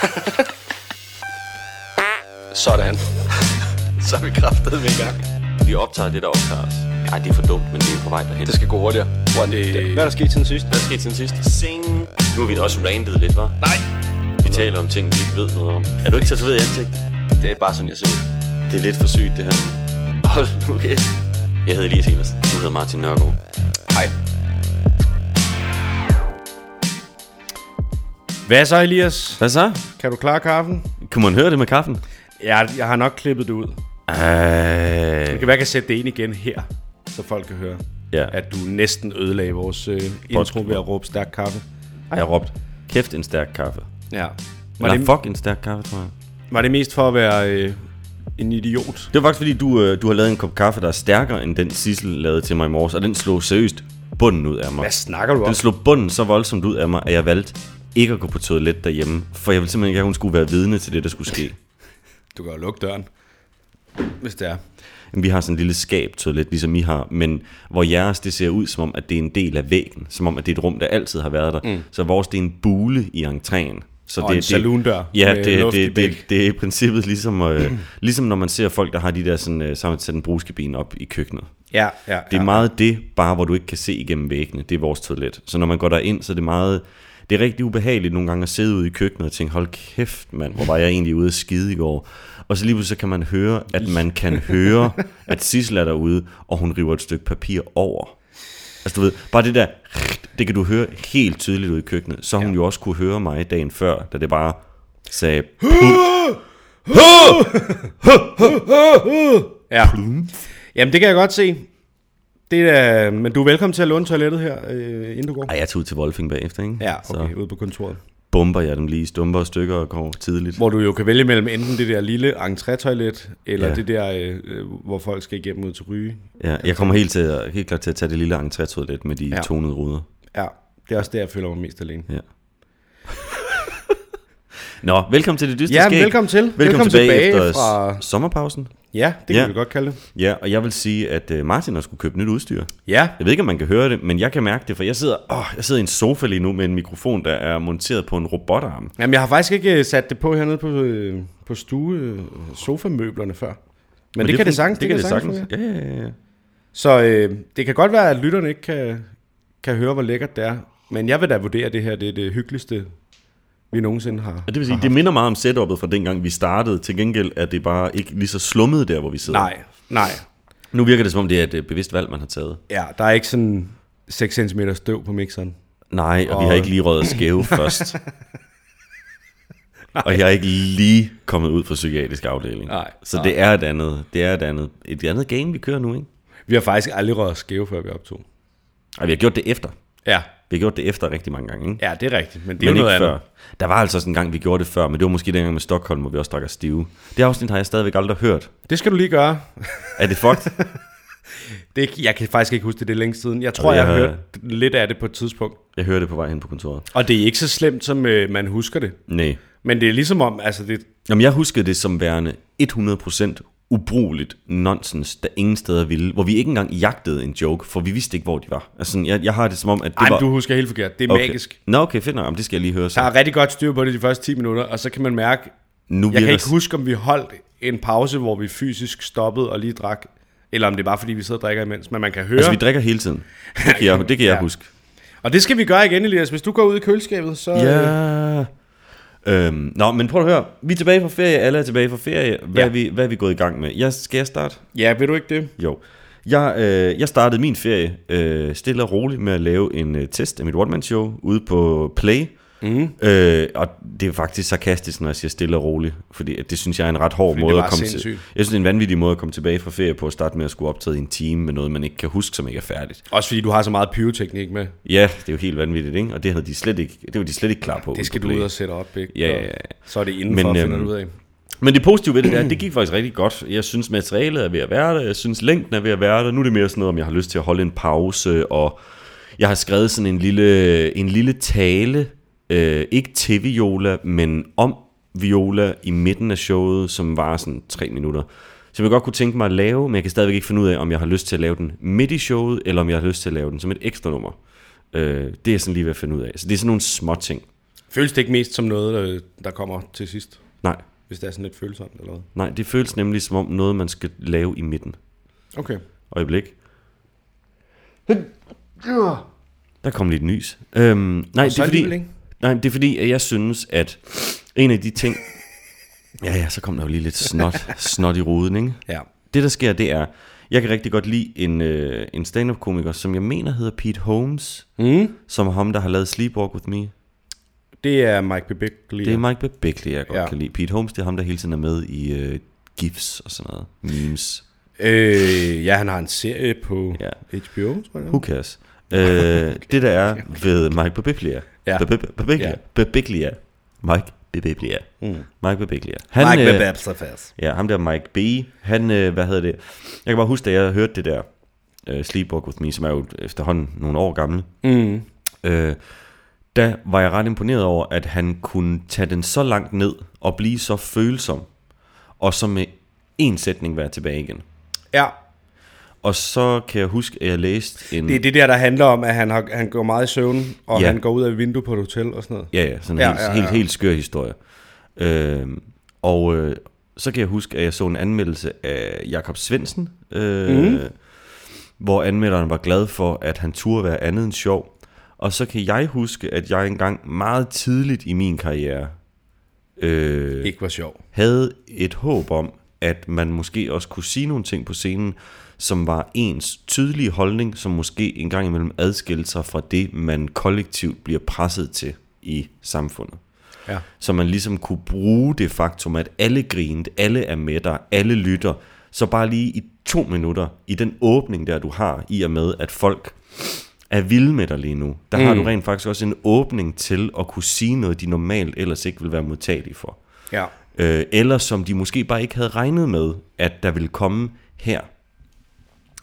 Sådan. Så er vi kraftet med i gang. Vi optager det, der optager os. Ej, det er for dumt, men det er på vej derhen. Det skal gå hurtigere. One, Øh, Hvad er der sket siden sidst? Hvad er der sket siden sidst? Sing. Nu har vi da også randet lidt, var? Nej. Vi taler om ting, vi ikke ved noget om. Er du ikke tatoveret i ansigt? Det er bare sådan, jeg ser ud. Det er lidt for sygt, det her. Hold nu kæft. Jeg hedder Elias Elers. Du hedder Martin Nørgaard. Hvad så, Elias? Hvad så? Kan du klare kaffen? Kunne man høre det med kaffen? Ja, jeg har nok klippet det ud. Øh, Det kan være, jeg kan sætte det ind igen her, så folk kan høre, ja. at du næsten ødelagde vores øh, intro ved at råbe stærk kaffe. Ej, jeg råbt. Kæft en stærk kaffe. Ja. Var Eller det, fuck en stærk kaffe, tror jeg. var det mest for at være øh, en idiot? Det var faktisk fordi, du, øh, du har lavet en kop kaffe, der er stærkere end den Sissel lavede til mig i morges. Og den slog seriøst bunden ud af mig. Hvad snakker du om? Den slog bunden så voldsomt ud af mig, at jeg valgte ikke at gå på toilet derhjemme. For jeg ville simpelthen ikke, at hun skulle være vidne til det, der skulle ske. Du kan jo lukke døren, hvis det er. Jamen, vi har sådan en lille skab toilet, ligesom I har, men hvor jeres, det ser ud som om, at det er en del af væggen. Som om, at det er et rum, der altid har været der. Mm. Så vores, det er en bule i entréen. Så Og en saloondør Ja, det, det, begge. det, det, er i princippet ligesom, øh, ligesom når man ser folk, der har de der sådan, øh, sammen sat en bruskabine op i køkkenet. Ja, ja. Det er meget det, bare hvor du ikke kan se igennem væggene. Det er vores toilet. Så når man går derind, så er det meget... Det er rigtig ubehageligt nogle gange at sidde ude i køkkenet og tænke, hold kæft mand, hvor var jeg egentlig ude at skide i går. Og så lige pludselig så kan man høre, at man kan høre, at Sissel er derude, og hun river et stykke papir over. Altså du ved, bare det der, det kan du høre helt tydeligt ude i køkkenet. Så hun jo også kunne høre mig dagen før, da det bare sagde, Ja. Jamen, det kan jeg godt se. Det er, men du er velkommen til at låne toilettet her, øh, inden du går. ej, jeg tog ud til Wolfing bagefter, ikke? Ja, okay, Så ude på kontoret. bomber jeg dem lige stumper og stykker og går tidligt. Hvor du jo kan vælge mellem enten det der lille entrétoilet, eller Ja. det der, øh, øh, hvor folk skal igennem ud til ryge. Ja, jeg kommer helt, til, helt klart til at tage det lille entrétoilet med de ja. Tonede ruder. Ja, det er også der, jeg føler mig mest alene. Ja. Nå, velkommen til det dystre Ja, skæg. velkommen til. Velkommen, Velkommen tilbage, tilbage efter fra... sommerpausen. Ja, det kan Ja. vi godt kalde det. Ja, og jeg vil sige, at uh, Martin har skulle købe nyt udstyr. Ja, Jeg ved ikke, om man kan høre det, men jeg kan mærke det, for jeg sidder, åh, jeg sidder i en sofa lige nu med en mikrofon, der er monteret på en robotarm. Jamen, jeg har faktisk ikke øh, sat det på hernede på, øh, på stue øh, sofamøblerne før. Men, men det, det kan det sagtens. Det, kan det sagtens. sagtens. Ja, ja, ja. Så øh, det kan godt være, at lytterne ikke kan, kan høre, hvor lækkert det er. Men jeg vil da vurdere, at det her det er det hyggeligste, vi nogensinde har. Og det vil sige, det minder meget om setupet fra dengang, vi startede. Til gengæld er det bare ikke lige så slummet der, hvor vi sidder. Nej, nej. Nu virker det, som om det er et øh, bevidst valg, man har taget. Ja, der er ikke sådan 6 cm støv på mixeren. Nej, og, og vi har ikke lige røget skæve først. og jeg er ikke lige kommet ud fra psykiatrisk afdeling. Nej, Så nej. det er et andet, det er et andet, et andet game, vi kører nu, ikke? Vi har faktisk aldrig røget skæve, før vi optog. Og vi har gjort det efter. Ja, Vi har gjort det efter rigtig mange gange, ikke? ja det er rigtigt. Men det er men jo ikke noget før. andet. Der var altså også en gang, vi gjorde det før, men det var måske dengang med Stockholm, hvor vi også drak os stive. Det afsnit har jeg stadigvæk aldrig hørt. Det skal du lige gøre. Er det fucked? Det, jeg kan faktisk ikke huske det, det er længe siden. Jeg tror, jeg, jeg har hørt lidt af det på et tidspunkt. jeg hører det på vej hen på kontoret. Og det er ikke så slemt, som øh, man husker det. Nej. Men det er ligesom om, altså det, Jamen, jeg husker det som værende 100% ubrugeligt nonsens, der ingen steder ville, hvor vi ikke engang jagtede en joke, for vi vidste ikke, hvor de var. Altså, jeg, jeg har det som om, at det ej, var... du husker helt forkert. Det er Okay. magisk. Nå, okay, fedt nok. Jamen, det skal jeg lige høre så. Der er rigtig godt styr på det de første 10 minutter, og så kan man mærke, Nu jeg kan ikke huske, om vi holdt en pause, hvor vi fysisk stoppede og lige drak, eller om det er bare fordi, vi sidder og drikker imens, men man kan høre. Altså, vi drikker hele tiden. Det kan jeg, det kan jeg Ja. huske. Og det skal vi gøre igen, Elias. Hvis du går ud i køleskabet, så... Ja. Øhm, nå, men prøv at høre. Vi er tilbage fra ferie. Alle er tilbage fra ferie. Hvad, Ja. er, vi, hvad er vi gået i gang med? Jeg, skal jeg starte? Ja, vil du ikke det? Jo. Jeg, øh, jeg startede min ferie øh, stille og roligt med at lave en øh, test af mit one-man-show ude på Play. Mm. Øh, og det er faktisk sarkastisk, når jeg siger stille og roligt, fordi det synes jeg er en ret hård Fordi måde at komme sindssygt. til. Jeg synes, det er en vanvittig måde at komme tilbage fra ferie på at starte med at skulle optage i en time med noget, man ikke kan huske, som ikke er færdigt. Også fordi du har så meget pyroteknik med. Ja, det er jo helt vanvittigt, ikke? Og det havde de slet ikke, det var de slet ikke klar på. Det skal du ud og sætte op, ikke? Ja, ja. Så er det indenfor, Men, finder øhm, ud af. Men det positive ved det er, at det gik faktisk rigtig godt. Jeg synes, materialet er ved at være der. Jeg synes, længden er ved at være der. Nu er det mere sådan noget, om jeg har lyst til at holde en pause. Og jeg har skrevet sådan en lille, en lille tale. Øh, ikke til Viola, men om Viola i midten af showet, som var sådan tre minutter. Så jeg vil godt kunne tænke mig at lave, men jeg kan stadigvæk ikke finde ud af, om jeg har lyst til at lave den midt i showet, eller om jeg har lyst til at lave den som et ekstra nummer. Øh, det er sådan lige ved at finde ud af. Så det er sådan nogle små ting. Føles det ikke mest som noget, øh, der kommer til sidst? Nej, Hvis det er sådan lidt følsomt eller hvad? nej, det føles nemlig som om noget, man skal lave i midten. Okay. Øjeblik. Der kom lidt nys. Øhm, nej, det er fordi, alligevel ikke. Nej, det er fordi, at jeg synes, at en af de ting... Ja, ja, så kom der jo lige lidt snot, snot i ruden, ikke? Ja. Det, der sker, det er... Jeg kan rigtig godt lide en, øh, en stand-up-komiker, som jeg mener hedder Pete Holmes, Mm. som er ham, der har lavet Sleepwalk With Me. Det er Mike Bebeckley. Det er Mike Bebeckley, jeg godt ja. kan lide. Pete Holmes, det er ham, der hele tiden er med i øh, GIFs og sådan noget. Memes. Øh, ja, han har en serie på Ja. HBO, tror jeg. Who cares? Øh, det der er ved Mike Bebecley. Ja. Bebecley. Mike Bebecley. Mm. Mike Bebecley. Mike øh, Bebeckley. Ja, ham der Mike B. Han, øh, hvad hedder det? Jeg kan bare huske, da jeg hørte det der øh, Sleepwalk With Me, som er jo efterhånden nogle år gammel. Mm. Øh, der var jeg ret imponeret over, at han kunne tage den så langt ned og blive så følsom, og så med en sætning være tilbage igen. Ja, Og så kan jeg huske, at jeg læste en... det er det der, der handler om, at han, har, han går meget i søvn, og Ja. han går ud af et vindue på et hotel og sådan noget. Ja, ja, sådan en Ja, helt, ja, ja, helt, helt skør historie. Øh, og øh, så kan jeg huske, at jeg så en anmeldelse af Jakob Svendsen, øh, mm. hvor anmelderen var glad for, at han turde være andet end sjov. Og så kan jeg huske, at jeg engang meget tidligt i min karriere øh, Ikke var sjov. havde et håb om, at man måske også kunne sige nogle ting på scenen, som var ens tydelige holdning, som måske en gang imellem adskilte sig fra det, man kollektivt bliver presset til i samfundet. Ja. Så man ligesom kunne bruge det faktum, at alle grinede, alle er med dig, alle lytter, så bare lige i to minutter, i den åbning der, du har, i og med, at folk er vilde med dig lige nu, der mm. har du rent faktisk også en åbning til at kunne sige noget, de normalt ellers ikke vil være modtagelige for Ja. øh, eller som de måske bare ikke havde regnet med, at der ville komme her.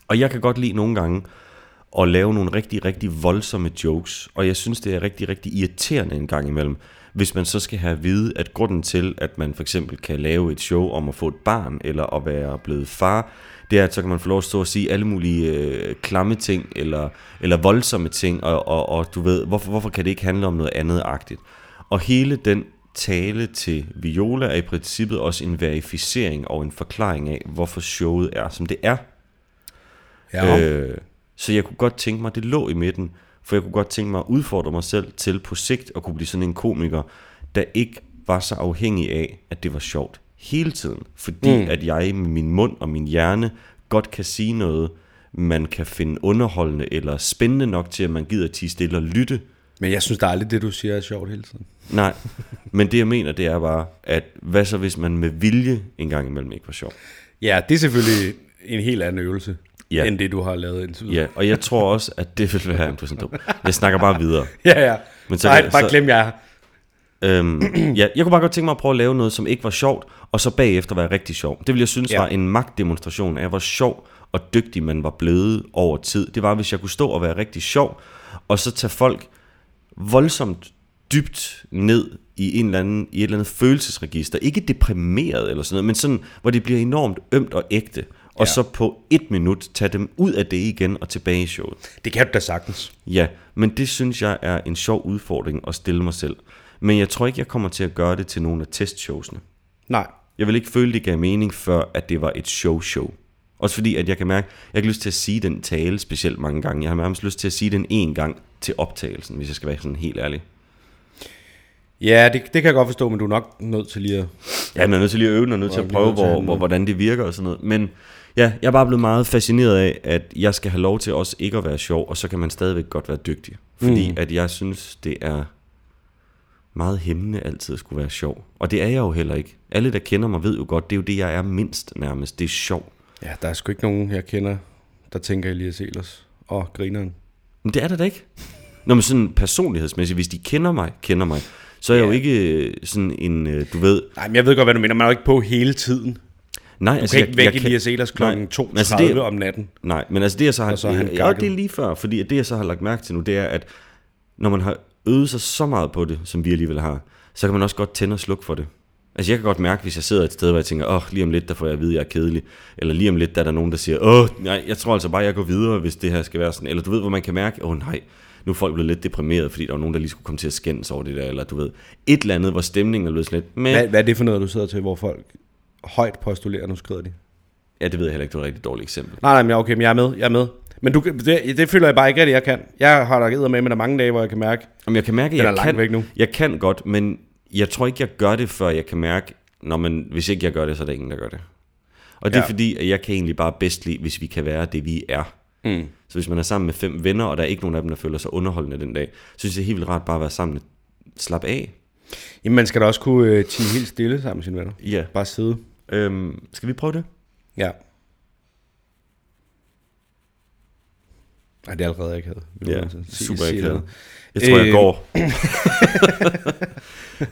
Og jeg kan godt lide nogle gange at lave nogle rigtig, rigtig voldsomme jokes, og jeg synes, det er rigtig, rigtig irriterende en gang imellem, hvis man så skal have at vide, at grunden til, at man for eksempel kan lave et show om at få et barn, eller at være blevet far, det er, at så kan man få lov at stå og sige alle mulige øh, klamme ting, eller, eller voldsomme ting, og, og, og du ved, hvorfor, hvorfor kan det ikke handle om noget andet-agtigt? Og hele den tale til Viola er i princippet også en verificering og en forklaring af, hvorfor showet er, som det er. Ja. Øh, så jeg kunne godt tænke mig, det lå i midten, for jeg kunne godt tænke mig at udfordre mig selv til på sigt at kunne blive sådan en komiker, der ikke var så afhængig af, at det var sjovt hele tiden. Fordi mm. at jeg med min mund og min hjerne godt kan sige noget, man kan finde underholdende eller spændende nok til, at man gider tige stille og lytte. Men jeg synes, der er aldrig det, du siger, er sjovt hele tiden. Nej, men det jeg mener, det er bare, at hvad så hvis man med vilje en gang imellem ikke var sjov? Ja, det er selvfølgelig en helt anden øvelse, Ja. end det, du har lavet indtil videre. Ja, og jeg tror også, at det vil være en dum. Jeg snakker bare videre. Ja, ja. Men så Nej, bare så- glem jer. Øhm, ja, jeg kunne bare godt tænke mig at prøve at lave noget, som ikke var sjovt, og så bagefter være rigtig sjov. Det ville jeg synes ja. var en magtdemonstration af, hvor sjov og dygtig man var blevet over tid. Det var, hvis jeg kunne stå og være rigtig sjov, og så tage folk voldsomt dybt ned i, en eller anden, i et eller andet følelsesregister. Ikke deprimeret eller sådan noget, men sådan, hvor det bliver enormt ømt og ægte. Og Ja. så på et minut tage dem ud af det igen og tilbage i showet. Det kan du da sagtens. Ja, men det synes jeg er en sjov udfordring at stille mig selv. Men jeg tror ikke, jeg kommer til at gøre det til nogle af testshowsene. Nej. Jeg vil ikke føle, det gav mening, før at det var et show-show. Også fordi, at jeg kan mærke, at jeg har lyst til at sige den tale specielt mange gange. Jeg har nærmest lyst til at sige den en gang til optagelsen, hvis jeg skal være sådan helt ærlig. Ja, det, det kan jeg godt forstå, men du er nok nødt til lige at... Ja, man er nødt til lige at øve og nødt til at prøve, hvor, hvor, hvordan det virker og sådan noget. Men ja, jeg er bare blevet meget fascineret af, at jeg skal have lov til også ikke at være sjov, og så kan man stadigvæk godt være dygtig. Fordi mm. at jeg synes, det er meget hæmmende altid at skulle være sjov. Og det er jeg jo heller ikke. Alle, der kender mig, ved jo godt, det er jo det, jeg er mindst nærmest. Det er sjov. Ja, der er sgu ikke nogen, jeg kender, der tænker Elias Elers og grineren. Men det er det da ikke. Når man sådan personlighedsmæssigt, hvis de kender mig, kender mig, så er jeg Ja. jo ikke øh, sådan en, øh, du ved... Nej, men jeg ved godt, hvad du mener. Man er jo ikke på hele tiden. Nej, Du altså, kan ikke vække Elias Elers kl. Nej, 2.30 altså det- om natten. Nej, men altså det jeg så har... Og så han ja, det er lige før, fordi det jeg så har lagt mærke til nu, det er, at når man har øvet sig så meget på det, som vi alligevel har, så kan man også godt tænde og slukke for det. Altså jeg kan godt mærke, hvis jeg sidder et sted, hvor jeg tænker, åh, oh, lige om lidt, der får jeg at vide, at jeg er kedelig. Eller lige om lidt, der er der nogen, der siger, åh, oh, nej, jeg tror altså bare, jeg går videre, hvis det her skal være sådan. Eller du ved, hvor man kan mærke, åh oh, nej, nu er folk blevet lidt deprimeret, fordi der var nogen, der lige skulle komme til at skændes over det der, eller du ved, et eller andet, hvor stemningen er blevet sådan lidt, men, Hvad, hvad er det for noget, du sidder til, hvor folk højt postulerer, nu skrider de? ja, det ved jeg heller ikke, det var et rigtig dårligt eksempel. Nej, nej, men okay, men jeg er med, jeg er med. Men du, det, det føler jeg bare ikke, at jeg kan. Jeg har da med, men der er mange dage, hvor jeg kan mærke, Jamen, jeg kan mærke, at er jeg langt kan, væk nu. jeg kan godt, men jeg tror ikke, jeg gør det, før jeg kan mærke, når man, hvis ikke jeg gør det, så er der ingen, der gør det. Og det er Ja. fordi, at jeg kan egentlig bare bedst lide, hvis vi kan være det, vi er. Mm. Så hvis man er sammen med fem venner, og der er ikke nogen af dem, der føler sig underholdende den dag, så synes jeg helt vildt rart bare at være sammen. Slap af. jamen man skal da også kunne øh, tige helt stille sammen med sine venner. Ja. Bare sidde. Øhm, skal vi prøve det? Ja. Nej, det er allerede ikke havde. Ja, super ikke akavet. Jeg tror, jeg Øh. går.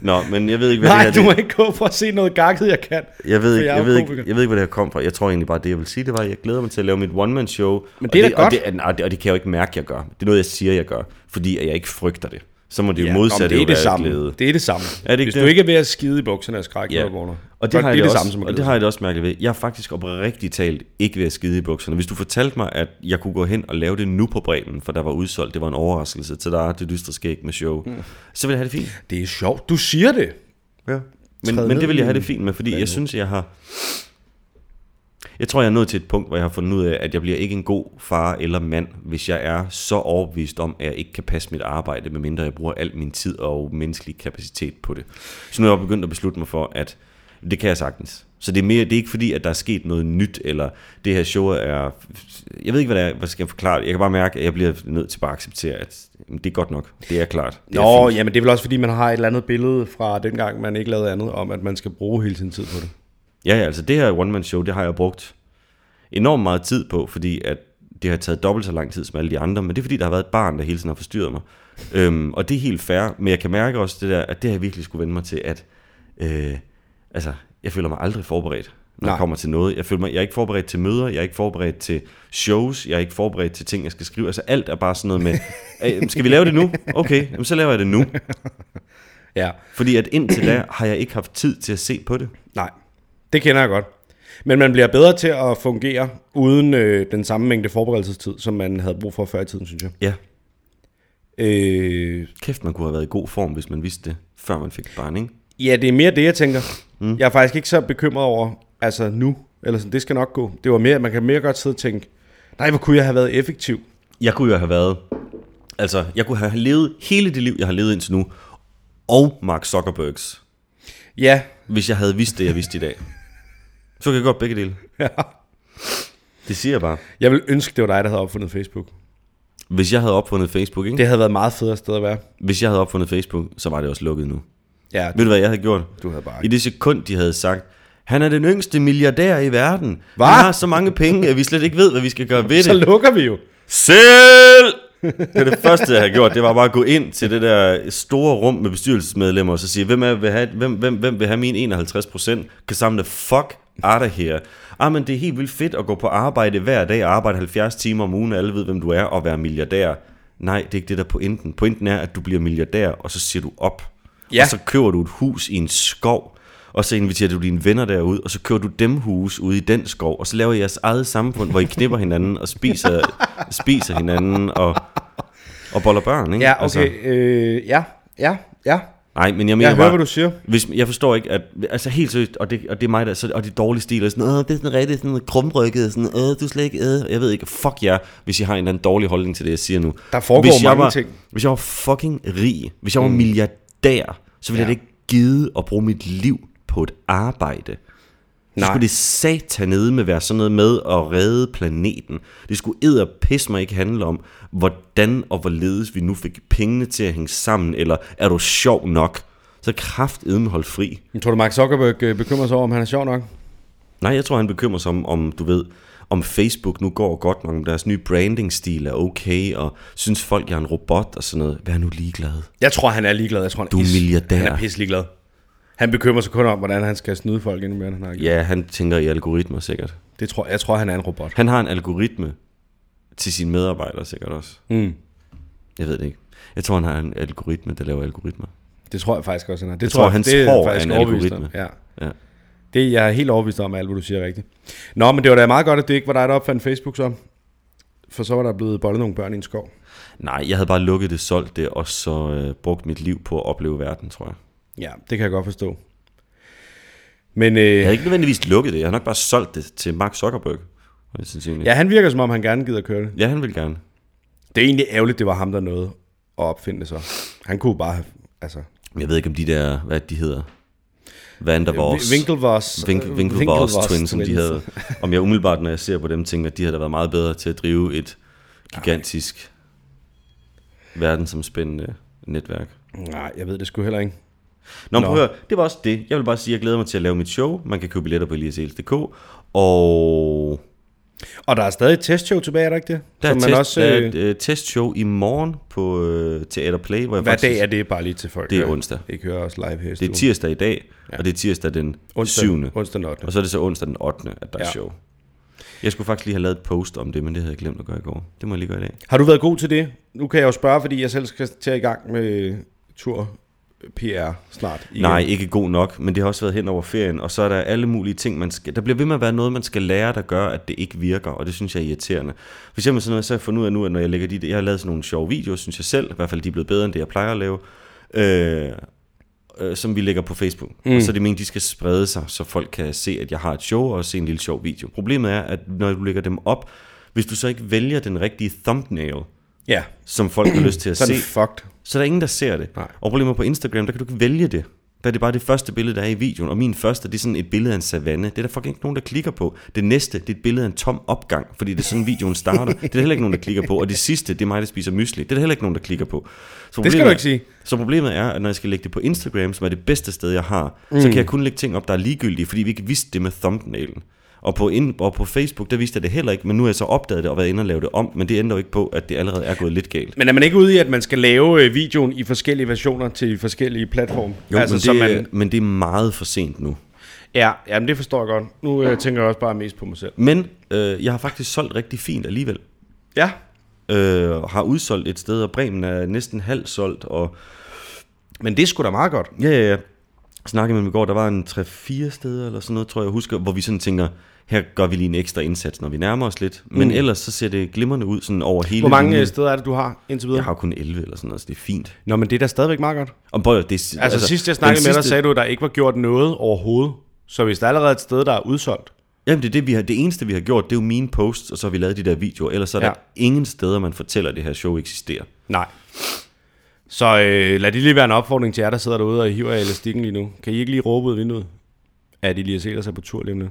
Nå, men jeg ved ikke, hvad Nej, det du her... må Det, ikke gå for at se noget gakket, jeg kan. jeg, ved ikke, jeg er jeg, ved ikke, jeg ved ikke, hvor det her kom fra. Jeg tror egentlig bare, det jeg vil sige, det var, at jeg glæder mig til at lave mit one-man-show. Men det er og da og godt. det, og, det, og det kan jeg jo ikke mærke, jeg gør. Det er noget, jeg siger, jeg gør. Fordi jeg ikke frygter det. Så må det jo Ja, modsatte det er det samme. glæde. Det er det samme. Er det ikke Hvis det? du ikke er ved at skide i bukserne af skræk, Ja. vågner. Og det, har det det, også, samme og det har jeg det også mærket ved. Jeg er faktisk oprigtigt talt ikke ved at skide i bukserne. Hvis du fortalte mig, at jeg kunne gå hen og lave det nu på Bremen, for der var udsolgt, det var en overraskelse til dig, det dystre skæg med show, mm. så ville jeg have det fint. Det er sjovt. Du siger det. Ja. Men, men det vil jeg have det fint med, fordi jeg synes, jeg har... Jeg tror, jeg er nået til et punkt, hvor jeg har fundet ud af, at jeg bliver ikke en god far eller mand, hvis jeg er så overbevist om, at jeg ikke kan passe mit arbejde, medmindre jeg bruger al min tid og menneskelig kapacitet på det. Så nu er jeg begyndt at beslutte mig for, at det kan jeg sagtens. Så det er, mere, det er ikke fordi, at der er sket noget nyt, eller det her show er... Jeg ved ikke, hvad det er, hvad skal jeg forklare. Jeg kan bare mærke, at jeg bliver nødt til bare at acceptere, at jamen, det er godt nok. Det er klart. Det er Nå, fint. jamen det er vel også fordi, man har et eller andet billede fra dengang, man ikke lavede andet, om at man skal bruge hele sin tid på det. Ja, ja, altså det her one-man-show, det har jeg brugt enormt meget tid på, fordi at det har taget dobbelt så lang tid som alle de andre, men det er fordi, der har været et barn, der hele tiden har forstyrret mig. Øhm, og det er helt fair, men jeg kan mærke også det der, at det har jeg virkelig skulle vende mig til, at øh, altså, jeg føler mig aldrig forberedt, når Nej. jeg kommer til noget. Jeg, føler mig, jeg er ikke forberedt til møder, jeg er ikke forberedt til shows, jeg er ikke forberedt til ting, jeg skal skrive. Altså alt er bare sådan noget med, "Øh, skal vi lave det nu? Okay, jamen, så laver jeg det nu. Ja. Fordi at indtil da har jeg ikke haft tid til at se på det. Nej, det kender jeg godt. Men man bliver bedre til at fungere uden øh, den samme mængde forberedelsestid, som man havde brug for før i tiden, synes jeg. Ja, Øh, Kæft, man kunne have været i god form, hvis man vidste det, før man fik barn, ikke? ja, det er mere det, jeg tænker. Mm. Jeg er faktisk ikke så bekymret over, altså nu, eller sådan, det skal nok gå. Det var mere, man kan mere godt sidde og tænke, nej, hvor kunne jeg have været effektiv. Jeg kunne jo have været... Altså, jeg kunne have levet hele det liv, jeg har levet indtil nu, og Mark Zuckerbergs, Ja, hvis jeg havde vidst det, jeg vidste i dag. Så kan jeg godt begge dele. Ja. Det siger jeg bare. jeg vil ønske, det var dig, der havde opfundet Facebook. Hvis jeg havde opfundet Facebook, ikke? Det havde været meget federe sted at være. Hvis jeg havde opfundet Facebook, så var det også lukket nu. Ja, Ved du, hvad jeg havde gjort? du havde bare I det sekund, de havde sagt, han er den yngste milliardær i verden. Hva? Han har så mange penge, at vi slet ikke ved, hvad vi skal gøre ved Så det. lukker vi jo. Selv! Det er det første, jeg har gjort. Det var bare at gå ind til det der store rum med bestyrelsesmedlemmer og så sige, hvem, er, vil have, hvem, hvem, hvem vil have min 51 procent? Kan samle fuck out of here. Ah, men det er helt vildt fedt at gå på arbejde hver dag og arbejde 70 timer om ugen, og alle ved, hvem du er, og være milliardær. Nej, det er ikke det, der er pointen. Pointen er, at du bliver milliardær, og så siger du op. Ja. Og så køber du et hus i en skov, og så inviterer du dine venner derud, og så kører du dem hus ude i den skov, og så laver I jeres eget samfund, hvor I knipper hinanden og spiser, spiser hinanden og, og boller børn, ikke? Ja, okay. Øh, ja, ja, ja. Nej, men jeg mener Jeg hører, bare, hvad du siger. hvis, jeg forstår ikke, at, altså helt seriøst, og det, og det er mig, der, så, og det er dårlig stil, og sådan, Åh, det er sådan rigtig sådan krumrykket, sådan, Åh, du er slet ikke, øh. jeg ved ikke, fuck jer, hvis I har en eller anden dårlig holdning til det, jeg siger nu. Der foregår hvis jeg mange var, ting. Hvis jeg var fucking rig, hvis jeg var milliardær, så ville Ja. jeg da ikke gide at bruge mit liv på et arbejde. Så Nej. skulle det satan nede med være sådan noget med at redde planeten. Det skulle ed og pis mig ikke handle om, hvordan og hvorledes vi nu fik pengene til at hænge sammen, eller er du sjov nok? Så kraft hold fri. Men tror du, Mark Zuckerberg øh, bekymrer sig over, om han er sjov nok? Nej, jeg tror, han bekymrer sig om, om du ved, om Facebook nu går godt nok, om deres nye branding-stil er okay, og synes folk, jeg er en robot og sådan noget. Vær nu ligeglad. Jeg tror, han er ligeglad. Jeg tror, han Du er milliardær. Han er pisse ligeglad. Han bekymrer sig kun om, hvordan han skal snyde folk endnu mere, end han har gjort. Ja, han tænker i algoritmer sikkert. Det tror, jeg tror, han er en robot. Han har en algoritme til sine medarbejdere sikkert også. Mm. Jeg ved det ikke. Jeg tror, han har en algoritme, der laver algoritmer. Det tror jeg faktisk også, han er. Det Jeg tror, hans det hår er faktisk en algoritme. Ja. Ja. Det, jeg er helt overbevist om, alt hvad du siger er rigtigt. Nå, men det var da meget godt, at det ikke var dig, der opfandt Facebook så. For så var der blevet bollet nogle børn i en skov. Nej, jeg havde bare lukket det, solgt det, og så øh, brugt mit liv på at opleve verden, tror jeg. Ja, det kan jeg godt forstå. Men øh, Jeg havde ikke nødvendigvis lukket det, jeg har nok bare solgt det til Mark Zuckerberg. ja, han virker som om, han gerne gider køre det. ja, han vil gerne. Det er egentlig ærgerligt, det var ham, der nåede at opfinde det så. Han kunne bare have, altså... Jeg ved ikke, om de der, hvad de hedder, Van der Vos, Winklevoss. Wink, Winklevoss Twins, som de havde. Om jeg umiddelbart, når jeg ser på dem, tænker, at de havde da været meget bedre til at drive et gigantisk verdensomspændende netværk. Nej, jeg ved det sgu heller ikke. Nå, Nå. prøv det var også det. Jeg vil bare sige, at jeg glæder mig til at lave mit show. Man kan købe billetter på eliasels.dk. Og Og der er stadig et testshow tilbage, er der ikke det? der er, Som test, man også, der er øh, et øh, testshow i morgen på øh, Teater Play, hvor jeg hvad faktisk... dag er det bare lige til folk? Det er onsdag. Ikke hører os live her Det er tirsdag i dag, ja. og det er tirsdag den onsdag, 7. Onsdag den 8. Og så er det så onsdag den 8. at der er Ja. show. Jeg skulle faktisk lige have lavet et post om det, men det havde jeg glemt at gøre i går. Det må jeg lige gøre i dag. Har du været god til det? Nu kan jeg jo spørge, fordi jeg selv skal til i gang med tur PR snart. Igen. Nej, ikke god nok, men det har også været hen over ferien, og så er der alle mulige ting, man skal... Der bliver ved med at være noget, man skal lære, der gør, at det ikke virker, og det synes jeg er irriterende. For eksempel sådan noget, så har jeg fundet ud af nu, at når jeg lægger de... Jeg har lavet sådan nogle sjove videoer, synes jeg selv, i hvert fald de er blevet bedre, end det jeg plejer at lave, øh, øh, som vi lægger på Facebook. Mm. Og så er det meningen, de skal sprede sig, så folk kan se, at jeg har et show, og se en lille sjov video. Problemet er, at når du lægger dem op, hvis du så ikke vælger den rigtige thumbnail, Ja, som folk har lyst til at så er se, det fucked. Så er der ingen, der ser det. Nej. Og problemet på Instagram, der kan du ikke vælge det. Der er det bare det første billede, der er i videoen. Og min første, det er sådan et billede af en savanne. Det er der fucking ikke nogen, der klikker på. Det næste, det er et billede af en tom opgang, fordi det er sådan, videoen starter. Det er der heller ikke nogen, der klikker på. Og det sidste, det er mig, der spiser mysli. Det er der heller ikke nogen, der klikker på. Så Det skal du ikke sige. Så problemet er, at når jeg skal lægge det på Instagram, som er det bedste sted, jeg har, mm. så kan jeg kun lægge ting op, der er ligegyldige, fordi vi ikke vidste det med thumbnailen. Og på, ind, og på Facebook, der vidste jeg det heller ikke, men nu har jeg så opdaget det og været inde og lave det om, men det ændrer jo ikke på, at det allerede er gået lidt galt. Men er man ikke ude i, at man skal lave øh, videoen i forskellige versioner til forskellige platforme? Jo, altså, men, så det, man, man... men det er meget for sent nu. ja, jamen det forstår jeg godt. Nu øh, tænker jeg også bare mest på mig selv. Men øh, jeg har faktisk solgt rigtig fint alligevel. Ja, Øh, har udsolgt et sted, og Bremen er næsten halvt solgt. Og men det er sgu da meget godt. ja, ja, ja. Snakkede med dem i går, der var en 3-4 steder eller sådan noget, tror jeg, jeg husker, hvor vi sådan tænker, her gør vi lige en ekstra indsats, når vi nærmer os lidt. Men mm. ellers så ser det glimrende ud sådan over hele Hvor mange linjen. øh, steder er det, du har indtil videre? Jeg har kun 11 eller sådan noget, så det er fint. Nå, men det er da stadigvæk meget godt. Og prøv, det, Altså, altså sidst jeg snakkede med dig, sidste- sagde du, at der ikke var gjort noget overhovedet. Så hvis der er allerede et sted, der er udsolgt, Jamen det er det, vi har, det eneste vi har gjort, det er jo mine posts, og så har vi lavet de der videoer. Ellers så er Ja. der ingen steder, man fortæller, at det her show eksisterer. nej. Så øh, lad det lige være en opfordring til jer, der sidder derude og hiver elastikken lige nu. Kan I ikke lige råbe ud af vinduet, at I lige har set os på tur lige lidt?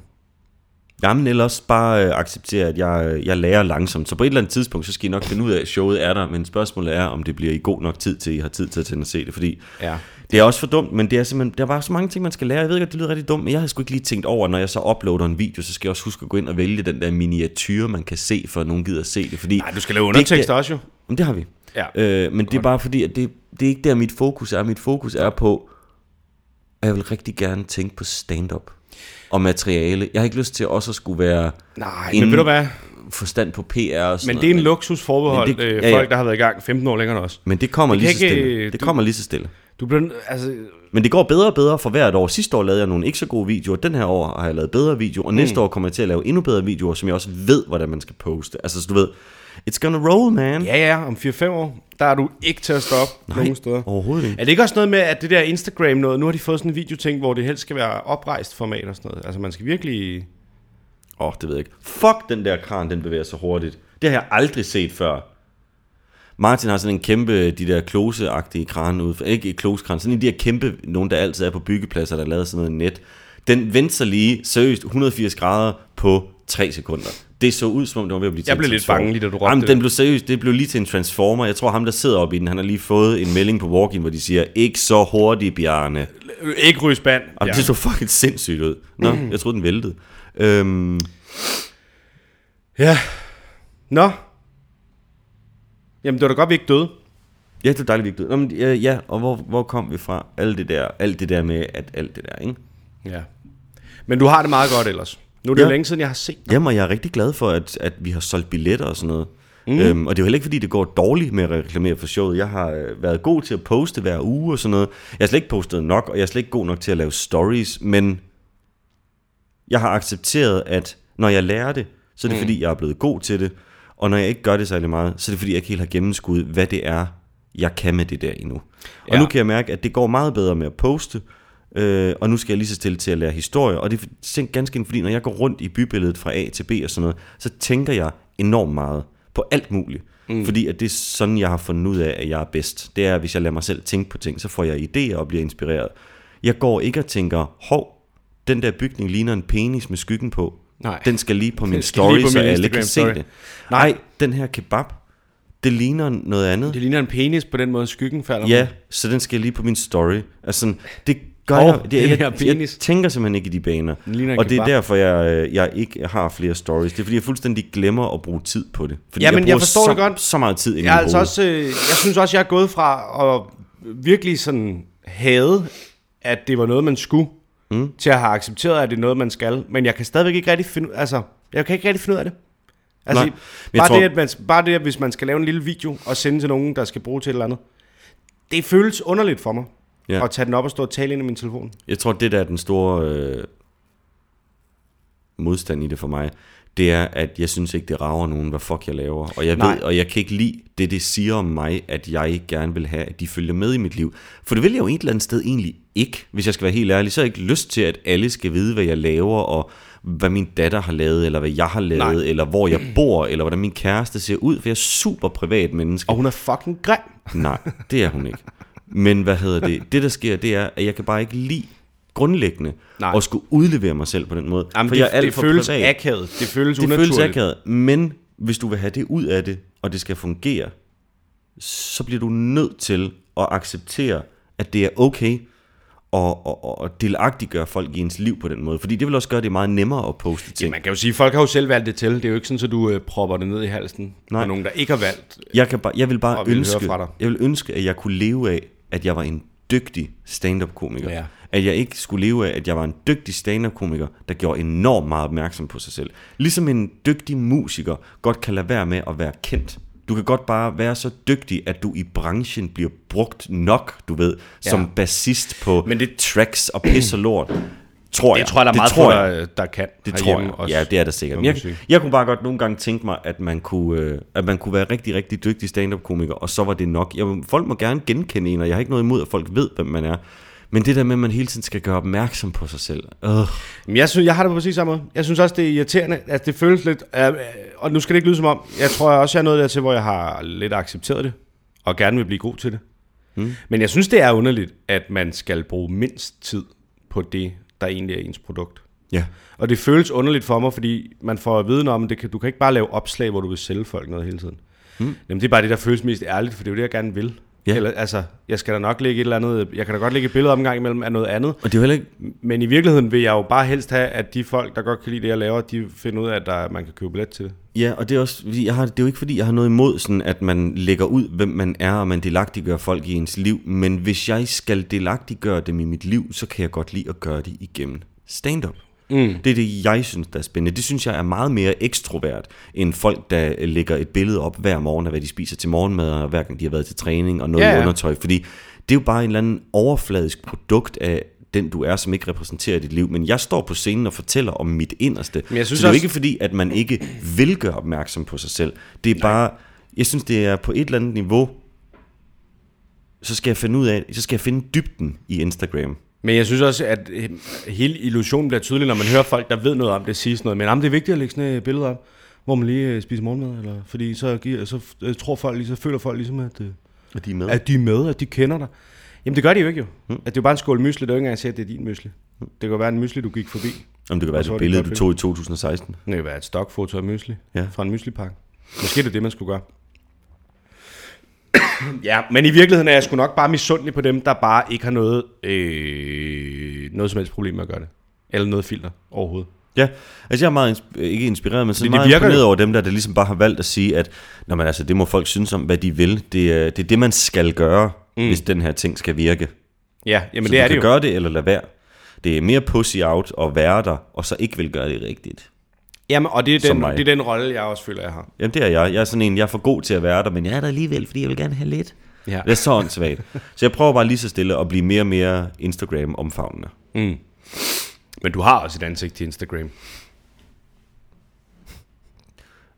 Jamen ellers bare øh, acceptere, at jeg, øh, jeg lærer langsomt. Så på et eller andet tidspunkt, så skal I nok finde ud af, at showet er der. Men spørgsmålet er, om det bliver i god nok tid til, at I har tid til at tænde og se det. Fordi Ja. det er også for dumt, men det er simpelthen, der var så mange ting, man skal lære. Jeg ved ikke, at det lyder rigtig dumt, men jeg har sgu ikke lige tænkt over, når jeg så uploader en video, så skal jeg også huske at gå ind og vælge den der miniatyr, man kan se, for at nogen gider at se det. Fordi Nej, du skal lave undertekster også jo. Jamen, det har vi. Ja. Øh, men det er bare fordi, at det, det er ikke der, mit fokus er. Mit fokus er på, at jeg vil rigtig gerne tænke på stand-up og materiale. Jeg har ikke lyst til også at skulle være Nej, men ved du hvad? forstand på PR og sådan Men det er en noget. luksus forbehold, Men det- øh, ja, ja. folk, der har været i gang 15 år længere end os. Men det kommer Det lige så ikke, stille. Det du- kommer lige så stille. Du bliver, altså, Men det går bedre og bedre for hvert år. Sidste år lavede jeg nogle ikke så gode videoer. Den her år har jeg lavet bedre videoer. Og Mm. næste år kommer jeg til at lave endnu bedre videoer, som jeg også ved, hvordan man skal poste. Altså, så du ved, it's gonna roll, man. ja ja, om 4-5 år, der er du ikke til at stoppe Nej, nogen steder. overhovedet ikke. Er det ikke også noget med, at det der Instagram noget, nu har de fået sådan en videoting, hvor det helst skal være oprejst format og sådan noget. Altså man skal virkelig... Åh, oh, det ved jeg ikke. Fuck, den der kran, den bevæger sig hurtigt. Det har jeg aldrig set før. Martin har sådan en kæmpe, de der klose-agtige kran ud. Ikke klose-kran, sådan en de her kæmpe, nogen der altid er på byggepladser, der er lavet sådan noget net. Den vendte sig lige seriøst 180 grader på 3 sekunder. Det så ud, som om det var ved at blive til Jeg blev lidt bange lige, da du råbte Jamen, den blev seriøst, det blev lige til en transformer. Jeg tror, ham der sidder oppe i den, han har lige fået en melding på walk hvor de siger, ikke så hurtigt, Bjarne. Ikke ryge spand. Og Ja. det så fucking sindssygt ud. Nå, mm. jeg troede, den væltede. Øhm, ja. Nå. Jamen det var da godt, vi ikke døde. Ja, det er dejligt vigtigt. Nå, men, ja, ja, og hvor, hvor kom vi fra? Alt det der, alt det der med, at alt det der, ikke? Ja. Men du har det meget godt ellers. Nu er det Ja. jo længe siden, jeg har set dig. Jamen, og jeg er rigtig glad for, at, at vi har solgt billetter og sådan noget. Mm. Øhm, og det er jo heller ikke, fordi det går dårligt med at reklamere for showet. Jeg har øh, været god til at poste hver uge og sådan noget. Jeg har slet ikke postet nok, og jeg er slet ikke god nok til at lave stories, men jeg har accepteret, at når jeg lærer det, så er det mm. fordi, jeg er blevet god til det. Og når jeg ikke gør det særlig meget, så er det fordi, jeg ikke helt har gennemskud, hvad det er, jeg kan med det der endnu. Og Ja. nu kan jeg mærke, at det går meget bedre med at poste, øh, og nu skal jeg lige så stille til at lære historie. Og det er ganske enkelt fordi, når jeg går rundt i bybilledet fra A til B og sådan noget, så tænker jeg enormt meget på alt muligt. Mm. Fordi at det er sådan, jeg har fundet ud af, at jeg er bedst. Det er, hvis jeg lader mig selv tænke på ting, så får jeg idéer og bliver inspireret. Jeg går ikke og tænker, hov, den der bygning ligner en penis med skyggen på. Nej. Den skal lige på min story, på så min alle kan se Instagram-story. det. Nej, den her kebab, det ligner noget andet. Det ligner en penis på den måde, skyggen falder Ja, så den skal lige på min story. Altså, det gør Hov, jeg, det, jeg, jeg, penis. jeg tænker simpelthen ikke i de baner. Og det er derfor, jeg, øh, jeg ikke har flere stories. Det er fordi, jeg fuldstændig glemmer at bruge tid på det. Fordi Ja, men jeg bruger forstår så, det godt. så meget tid i Jeg, altså også, øh, jeg synes også, jeg er gået fra at virkelig sådan hade, at det var noget, man skulle, mm. til at have accepteret, at det er noget, man skal. Men jeg kan stadigvæk ikke rigtig finde, altså, jeg kan ikke rigtig finde ud af det. Altså, Nej, bare, tror- det, at man, bare det, at hvis man skal lave en lille video og sende til nogen, der skal bruge til et eller andet, det føles underligt for mig. Ja. At tage den op og stå og tale ind i min telefon. Jeg tror, det der er den store øh, modstand i det for mig, det er, at jeg synes ikke, det rager nogen, hvad fuck jeg laver. Og jeg, Nej. ved, og jeg kan ikke lide det, det siger om mig, at jeg ikke gerne vil have, at de følger med i mit liv. For det vil jeg jo et eller andet sted egentlig ikke, hvis jeg skal være helt ærlig. Så har jeg ikke lyst til, at alle skal vide, hvad jeg laver, og hvad min datter har lavet, eller hvad jeg har lavet, Nej. eller hvor jeg bor, eller hvordan min kæreste ser ud, for jeg er super privat menneske. Og hun er fucking grim. Nej, det er hun ikke. Men hvad hedder det? Det, der sker, det er, at jeg kan bare ikke lide grundlæggende Nej. at skulle udlevere mig selv på den måde. Jamen, for det, jeg er alt det for føles privat. akavet. Det føles Det unaturligt. føles akavet. Men hvis du vil have det ud af det, og det skal fungere, så bliver du nødt til at acceptere, at det er okay og, og, og delagtiggøre folk i ens liv på den måde. Fordi det vil også gøre det meget nemmere at poste ting. Man kan jo sige, at folk har jo selv valgt det til. Det er jo ikke sådan, at du øh, propper det ned i halsen Nej. på nogen, der ikke har valgt. Jeg, kan bare, jeg vil bare vil ønske, dig. jeg vil ønske, at jeg kunne leve af, at jeg var en dygtig stand-up-komiker. Ja. At jeg ikke skulle leve af, at jeg var en dygtig stand-up-komiker, der gjorde enormt meget opmærksom på sig selv. Ligesom en dygtig musiker godt kan lade være med at være kendt. Du kan godt bare være så dygtig, at du i branchen bliver brugt nok, du ved, ja. som bassist på Men det- tracks og pis og lort. Tror jeg. Det tror jeg, der er Det meget tror jeg. der, der kan. Det tror jeg. også. Ja, det er der sikkert. Men jeg, jeg kunne bare godt nogle gange tænke mig, at man kunne, øh, at man kunne være rigtig, rigtig dygtig stand-up-komiker, og så var det nok. Jeg, folk må gerne genkende en, og jeg har ikke noget imod, at folk ved, hvem man er. Men det der med, at man hele tiden skal gøre opmærksom på sig selv. Øh. Men jeg, synes, jeg har det på præcis samme måde. Jeg synes også, det er irriterende, at det føles lidt... Øh, øh, og nu skal det ikke lyde som om... Jeg tror også, jeg er nået dertil, hvor jeg har lidt accepteret det, og gerne vil blive god til det. Mm. Men jeg synes, det er underligt, at man skal bruge mindst tid på det, der egentlig er ens produkt. Ja. Og det føles underligt for mig, fordi man får at vide om, det kan, du kan ikke bare lave opslag, hvor du vil sælge folk noget hele tiden. Mm. Jamen, det er bare det, der føles mest ærligt, for det er jo det, jeg gerne vil. Ja. Eller, altså, jeg skal da nok lægge et eller andet, jeg kan da godt lægge et billede om gang imellem af noget andet, Og det er heller ikke... men i virkeligheden vil jeg jo bare helst have, at de folk, der godt kan lide det, jeg laver, de finder ud af, at der, man kan købe billet til det. Ja, og det er også, jeg har, det er jo ikke fordi, jeg har noget imod, sådan, at man lægger ud, hvem man er, og man delagtiggør folk i ens liv. Men hvis jeg skal delagtiggøre dem i mit liv, så kan jeg godt lide at gøre det igennem stand-up. Mm. Det er det, jeg synes, der er spændende. Det synes jeg er meget mere ekstrovert, end folk, der lægger et billede op hver morgen af, hvad de spiser til morgenmad, og hver gang de har været til træning, og noget ja. undertøj. Fordi det er jo bare en eller anden overfladisk produkt af den du er, som ikke repræsenterer dit liv. Men jeg står på scenen og fortæller om mit inderste. Men jeg synes så det er jo ikke fordi, at man ikke vil gøre opmærksom på sig selv. Det er bare, jeg synes, det er på et eller andet niveau, så skal jeg finde ud af, så skal jeg finde dybden i Instagram. Men jeg synes også, at øh, hele illusionen bliver tydelig, når man hører folk, der ved noget om det, sige sådan noget. Men jamen, det er vigtigt at lægge sådan et billede op, hvor man lige øh, spiser morgenmad. Eller, fordi så, giver, så øh, tror folk, lige, så føler folk ligesom, at, Og de er med. at de er med, at de kender dig. Jamen det gør de jo ikke jo. At det er jo bare en skål mysli, det er jo ikke engang at at det er din mysli. Det kan være en mysli, du gik forbi. Om det kan være et er billede, du tog i 2016. Det kan være et stokfoto af mysli Ja. fra en myslipakke. Måske er det det, man skulle gøre. Ja, men i virkeligheden er jeg sgu nok bare misundelig på dem, der bare ikke har noget, øh, noget som helst problem med at gøre det. Eller noget filter overhovedet. Ja, altså jeg er meget, insp- ikke inspireret, men sådan det meget imponeret over dem, der, der ligesom bare har valgt at sige, at Nå, men altså, det må folk synes om, hvad de vil. Det er det, er det man skal gøre, mm. hvis den her ting skal virke. Ja, jamen så det er kan det jo. gøre det eller lade være. Det er mere pussy out at være der, og så ikke vil gøre det rigtigt. Jamen, og det er, den, det er den rolle, jeg også føler, jeg har. Jamen det er jeg. Jeg er sådan en, jeg er for god til at være der, men jeg er der alligevel, fordi jeg vil gerne have lidt. Ja. Det er så åndssvagt. Så jeg prøver bare lige så stille at blive mere og mere Instagram-omfavnende. Mm. Men du har også et ansigt til Instagram.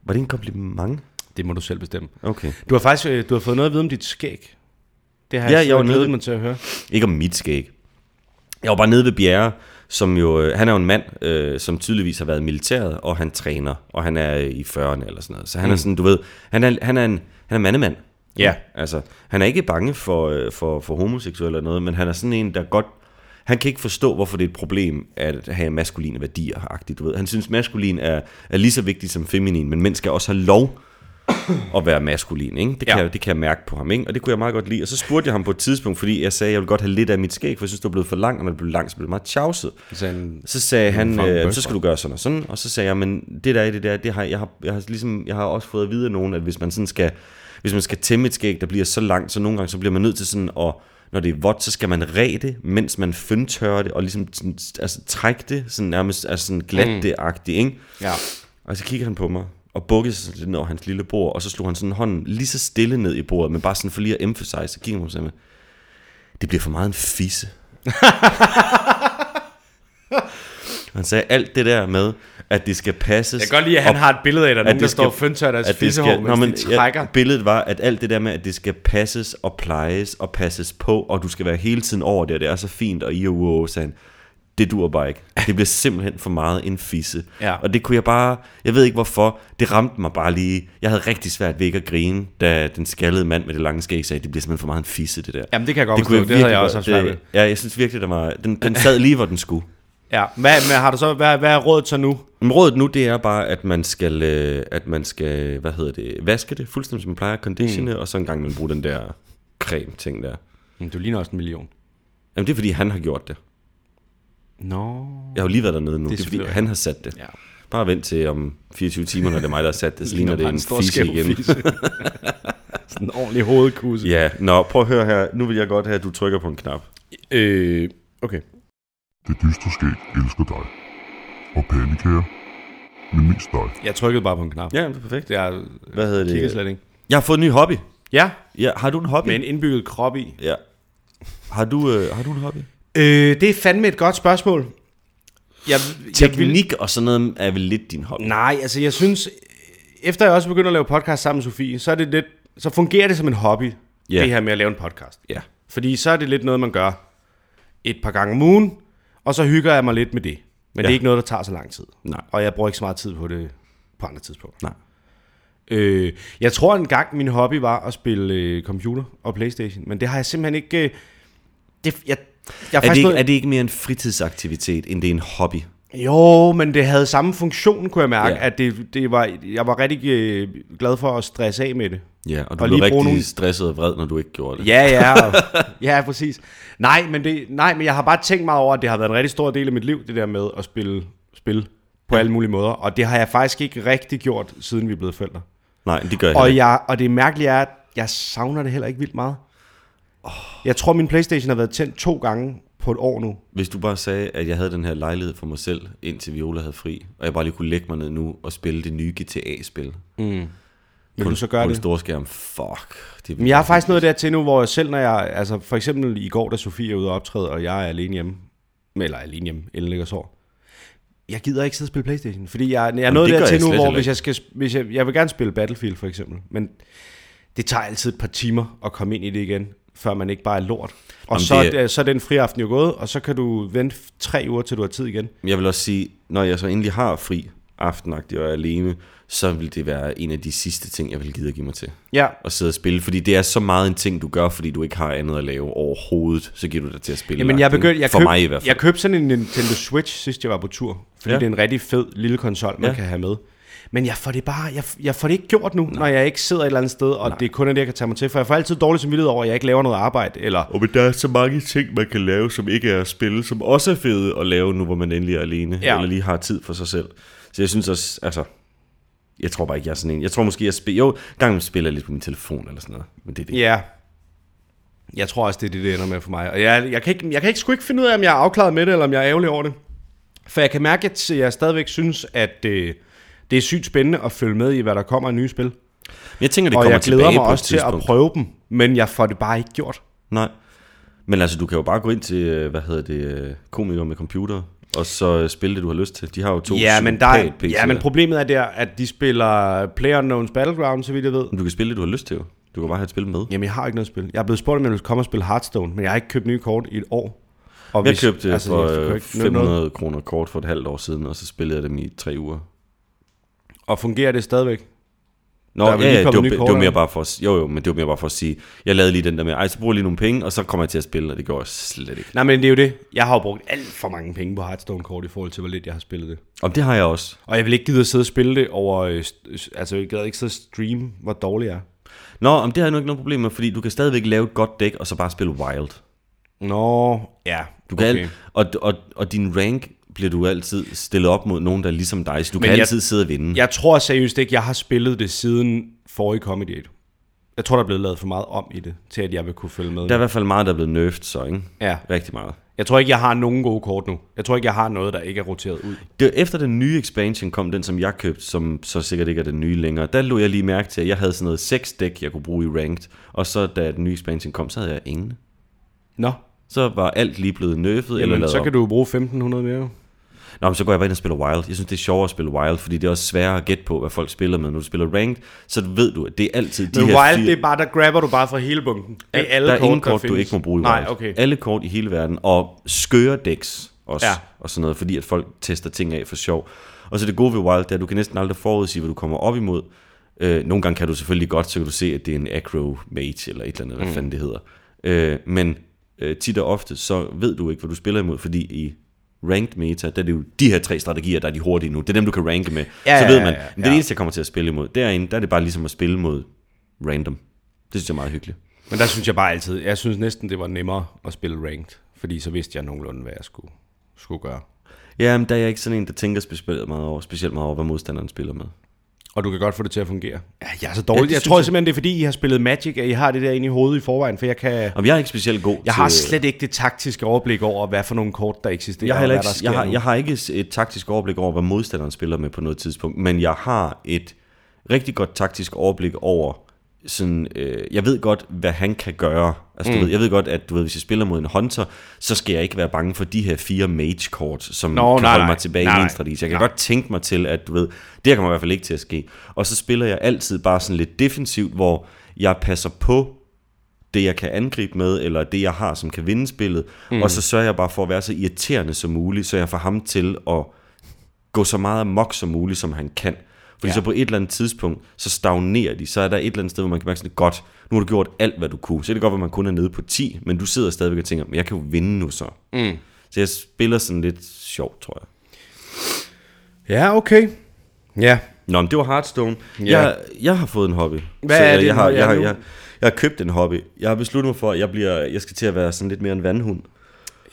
Var det en kompliment? Det må du selv bestemme. Okay. Du har faktisk øh, du har fået noget at vide om dit skæg. Det har Ja, jeg, jeg var nede mig til at høre. Ikke om mit skæg. Jeg var bare nede ved Bjerre, som jo, øh, han er jo en mand, øh, som tydeligvis har været i militæret, og han træner, og han er øh, i 40'erne eller sådan noget. Så han mm. er sådan, du ved, han er, han er en han er mandemand. Ja. Altså, han er ikke bange for, øh, for, for homoseksuelle eller noget, men han er sådan en, der godt, han kan ikke forstå, hvorfor det er et problem at have maskuline værdier, agtigt, du ved. Han synes, maskulin er, er lige så vigtigt som feminin, men mænd skal også have lov at være maskulin, ikke? Det, kan Ja. jeg, det kan jeg mærke på ham, ikke? Og det kunne jeg meget godt lide. Og så spurgte jeg ham på et tidspunkt, fordi jeg sagde, at jeg ville godt have lidt af mit skæg, for jeg synes, det var blevet for langt, og når det blev langt, så blev det meget tjavset. Så han, Så sagde han, øh, så skal du gøre sådan og sådan. Og så sagde jeg, men det der er det der, det har, jeg, har, jeg, har ligesom, jeg har også fået at vide af nogen, at hvis man sådan skal, hvis man skal tæmme et skæg, der bliver så langt, så nogle gange så bliver man nødt til sådan at, når det er vådt, så skal man ræde det, mens man fyndtørrer det, og ligesom sådan, altså, trække det, sådan nærmest altså sådan glat det agtigt, ikke? ja. Og så kigger han på mig, og bukkede sig lidt ned over hans lille bord, og så slog han sådan hånden lige så stille ned i bordet, men bare sådan for lige at emphasize, så kigger han på sagde, det bliver for meget en fisse. han sagde alt det der med, at det skal passes. Jeg kan godt lide, at han og- har et billede af, der er nogen, det der skal- står og føntør deres at fissehår, mens nå, men, de trækker. ja, billedet var, at alt det der med, at det skal passes og plejes og passes på, og du skal være hele tiden over det, og det er så fint, og i og sagde han, det dur bare ikke. Det bliver simpelthen for meget en fisse. Ja. Og det kunne jeg bare, jeg ved ikke hvorfor, det ramte mig bare lige. Jeg havde rigtig svært ved ikke at grine, da den skaldede mand med det lange skæg sagde, det bliver simpelthen for meget en fisse, det der. Jamen, det kan jeg godt det forstå. Det havde jeg også haft svært ved. det, Ja, jeg synes virkelig, der var, den, den sad lige, hvor den skulle. Ja, hvad, hvad, har du så, hvad, hvad er rådet så nu? Men rådet nu, det er bare, at man skal, øh, at man skal hvad hedder det, vaske det, fuldstændig som man plejer, conditione, mm. og så en gang man bruge den der creme-ting der. Mm, Du ligner også en million. Jamen det er fordi, han har gjort det. Nå. Jeg har jo lige været dernede nu. Det er, det er fordi, han har sat det. Ja. Bare vent til om 24 timer, når det er mig, der har sat det, så ligner det en fisse igen. fisse. Sådan en ordentlig hovedkusse. Ja, nå, prøv at høre her. Nu vil jeg godt have, at du trykker på en knap. Øh, okay. Det dystre skæg elsker dig. Og pandekager, men mest dig. Jeg trykkede bare på en knap. Ja, det er perfekt. Jeg Hvad hedder det? slet ikke. Jeg har fået en ny hobby. Ja, Ja, har du en hobby? med en indbygget krop i. Ja. Har du, øh, har du en hobby? Øh, det er fandme et godt spørgsmål. Jeg, jeg vil, Teknik og sådan noget er vel lidt din hobby. nej, altså jeg synes, efter jeg også begynder at lave podcast sammen med Sofie, så er det lidt, så fungerer det som en hobby, Ja. det her med at lave en podcast. Ja. Fordi så er det lidt noget, man gør et par gange om ugen, og så hygger jeg mig lidt med det. Men ja. det er ikke noget, der tager så lang tid. Nej. Og jeg bruger ikke så meget tid på det på andre tidspunkter. Nej. Øh, jeg tror en gang, min hobby var at spille øh, computer og Playstation, men det har jeg simpelthen ikke... Øh, det, jeg, jeg er, Er det, ikke, nødt- er det ikke mere en fritidsaktivitet, end det er en hobby? Jo, men det havde samme funktion, kunne jeg mærke, Ja. ja. at det, det var, jeg var rigtig øh, glad for at stresse af med det. Ja, og du Og blev rigtig nogle- stresset og vred, når du ikke gjorde det. Ja, ja, og, ja, præcis. Nej men, det, nej, men jeg har bare tænkt meget over, at det har været en rigtig stor del af mit liv, det der med at spille spil på alle mulige måder. Og det har jeg faktisk ikke rigtig gjort, siden vi er blevet forældre. Nej, det gør jeg Og, jeg, og det mærkelige er, at jeg savner det heller ikke vildt meget. Jeg tror, min Playstation har været tændt to gange på et år nu. Hvis du bare sagde, at jeg havde den her lejlighed for mig selv, indtil Viola havde fri, og jeg bare lige kunne lægge mig ned nu og spille det nye GTA-spil. Vil du så gøre på det? stor skærm. Fuck. Det Men jeg har faktisk noget dertil nu, hvor jeg selv, når jeg, altså for eksempel i går, da Sofie er ude og optræde, og jeg er alene hjemme, eller alene hjemme, Ellen ligger sover, jeg gider ikke sidde og spille Playstation, fordi jeg, jeg er det gør dertil jeg nu, hvor hvis jeg skal, hvis jeg, jeg vil gerne spille Battlefield for eksempel, men det tager altid et par timer at komme ind i det igen, før man ikke bare er lort. Og Jamen, så, det er- er, så er den friaften jo gået, og så kan du vente tre uger, til du har tid igen. Jeg vil også sige, når jeg så endelig har fri aftenagtigt og er alene, så vil det være en af de sidste ting, jeg vil gide at give mig til. Ja, At sidde og spille, fordi det er så meget en ting, du gør, fordi du ikke har andet at lave overhovedet, så giver du dig til at spille. Jamen, jeg begyndte, jeg For køb, mig i hvert fald. Jeg købte sådan en Nintendo Switch, sidst jeg var på tur. Fordi Ja. det er en rigtig fed lille konsol, man ja. kan have med. Men jeg får det bare, jeg, jeg får det ikke gjort nu, Nej. når jeg ikke sidder et eller andet sted, og Nej. det er kun det, jeg kan tage mig til. For jeg får altid dårlig samvittighed over, at jeg ikke laver noget arbejde. Eller, Og men der er så mange ting, man kan lave, som ikke er at spille, som også er fede at lave, nu hvor man endelig er alene, ja. Ja. eller lige har tid for sig selv. Så jeg synes også, altså, jeg tror bare ikke, jeg er sådan en. Jeg tror måske, jeg spiller, jo, gang spiller jeg lidt på min telefon eller sådan noget, men det er det. ja, jeg tror også, det er det, det ender med for mig. Og jeg, jeg, kan ikke, jeg kan ikke sgu ikke finde ud af, om jeg er afklaret med det, eller om jeg er ærgerlig over det. For jeg kan mærke, at jeg stadigvæk synes, at øh, det er sygt spændende at følge med i, hvad der kommer af nye spil. Men jeg tænker, det og kommer jeg glæder mig også til at prøve dem, men jeg får det bare ikke gjort. Nej. Men altså, du kan jo bare gå ind til, øh, hvad hedder det, øh, komikere med computer, og så øh, spille det, du har lyst til. De har jo to Ja, men, der er, ja, men problemet er der, at de spiller PlayerUnknown's Battleground, så vidt jeg ved. Du kan spille det, du har lyst til. Du kan bare have et spil med. Jamen, jeg har ikke noget spil. Jeg er blevet spurgt, om jeg vil komme og spille Hearthstone, men jeg har ikke købt nye kort i et år. Og Jeg købte altså, for jeg kan øh, ikke nytte noget. 500 kroner kort for et halvt år siden, og så spillede jeg dem i tre uger. Og fungerer det stadigvæk? Nå, Der er ja, det, var, det var mere bare for, at- jo, jo, men det var mere bare for at sige, jeg lavede lige den der med, ej, så bruger jeg lige nogle penge, og så kommer jeg til at spille, og det gjorde jeg slet ikke. Nej, men det er jo det. Jeg har jo brugt alt for mange penge på Hearthstone-kort i forhold til, hvor lidt jeg har spillet det. Om det har jeg også. Og jeg vil ikke gide at sidde og spille det over... øh, Altså, jeg gad ikke sidde og streame, hvor dårligt jeg er. Nå, om det har jeg nu ikke noget problem med, fordi du kan stadigvæk lave et godt dæk, og så bare spille wild. Nå, ja. Du kan okay. og, og, og din rank bliver du altid stillet op mod nogen, der er ligesom dig, så du Men kan jeg- altid sidde og vinde. Jeg tror seriøst ikke, jeg har spillet det siden forrige Comedy 8. Jeg tror, der er blevet lavet for meget om i det, til at jeg vil kunne følge med. Der er i hvert fald meget, der er blevet nerfed, så ikke? Ja. Rigtig meget. Jeg tror ikke, jeg har nogen gode kort nu. Jeg tror ikke, jeg har noget, der ikke er roteret ud. Det var efter den nye expansion kom, den som jeg købte, som så sikkert ikke er den nye længere, der lå jeg lige mærke til, at jeg havde sådan noget 6 dæk, jeg kunne bruge i ranked, og så da den nye expansion kom, så havde jeg ingen. Nå, Så var alt lige blevet nerfed eller Jamen, lavet så kan du bruge 1500 mere. Nå, men så går jeg bare ind og spiller Wild. Jeg synes, det er sjovere at spille Wild, fordi det er også sværere at gætte på, hvad folk spiller med. Når du spiller Ranked, så ved du, at det er altid de Men her Wild, fire... det er bare, der grabber du bare fra hele bunken. Det er alle der er kort, ingen kort, der du findes. ikke må bruge i Nej, Wild. okay. Alle kort i hele verden, og skøre decks også, Ja. og sådan noget, fordi at folk tester ting af for sjov. Og så det gode ved Wild, det er, at du kan næsten aldrig forudsige, hvad du kommer op imod. Øh, nogle gange kan du selvfølgelig godt, så kan du se, at det er en Acro Mage, eller et eller andet, hvad Mm. fanden det hedder. Øh, men øh, tit og ofte, så ved du ikke, hvad du spiller imod, fordi i ranked meta, der er det jo de her tre strategier, der er de hurtige nu. Det er dem, du kan ranke med. Ja, så ja, ved ja, man, ja, men det er ja. det eneste, jeg kommer til at spille imod. Derinde, der er det bare ligesom at spille mod random. Det synes jeg er meget hyggeligt. Men der synes jeg bare altid, jeg synes næsten, det var nemmere at spille ranked. Fordi så vidste jeg nogenlunde, hvad jeg skulle, skulle gøre. Ja, men der er jeg ikke sådan en, der tænker specielt meget over, specielt meget over, hvad modstanderen spiller med. Og du kan godt få det til at fungere. Ja, jeg er så Ja, dårlig. det jeg tror jeg. simpelthen, det er fordi, I har spillet Magic, at I har det der inde i hovedet i forvejen. For jeg kan... Og jeg er ikke specielt god Jeg til... har slet ikke det taktiske overblik over, hvad for nogle kort, der eksisterer. jeg har, ikke, jeg, har, nu. jeg har ikke et taktisk overblik over, hvad modstanderen spiller med på noget tidspunkt, men jeg har et rigtig godt taktisk overblik over sådan, øh, jeg ved godt, hvad han kan gøre. Altså, du Mm. ved, jeg ved godt, at du ved, hvis jeg spiller mod en hunter, så skal jeg ikke være bange for de her fire mage-kort, som Nå, kan nej, holde nej. mig tilbage Nej, i min strategi. Jeg kan Nej. godt tænke mig til, at du ved, det her kommer i hvert fald ikke til at ske. Og så spiller jeg altid bare sådan lidt defensivt, hvor jeg passer på det, jeg kan angribe med, eller det, jeg har, som kan vinde spillet. Mm. Og så sørger jeg bare for at være så irriterende som muligt, så jeg får ham til at gå så meget amok som muligt, som han kan. Fordi Ja. så på et eller andet tidspunkt, så stagnerer de. Så er der et eller andet sted, hvor man kan mærke sådan, godt, nu har du gjort alt, hvad du kunne. Så er det godt, at man kun er nede på 10, men du sidder stadigvæk og tænker, men jeg kan jo vinde nu så. Mm. Så jeg spiller sådan lidt sjovt, tror jeg. Ja, okay. Ja. Nå, men det var Hearthstone. Ja. Jeg, jeg har fået en hobby. Hvad Så er jeg, det, jeg, har, jeg, har, nu- jeg, jeg har købt en hobby. Jeg har besluttet mig for, at jeg, bliver, jeg skal til at være sådan lidt mere en vandhund.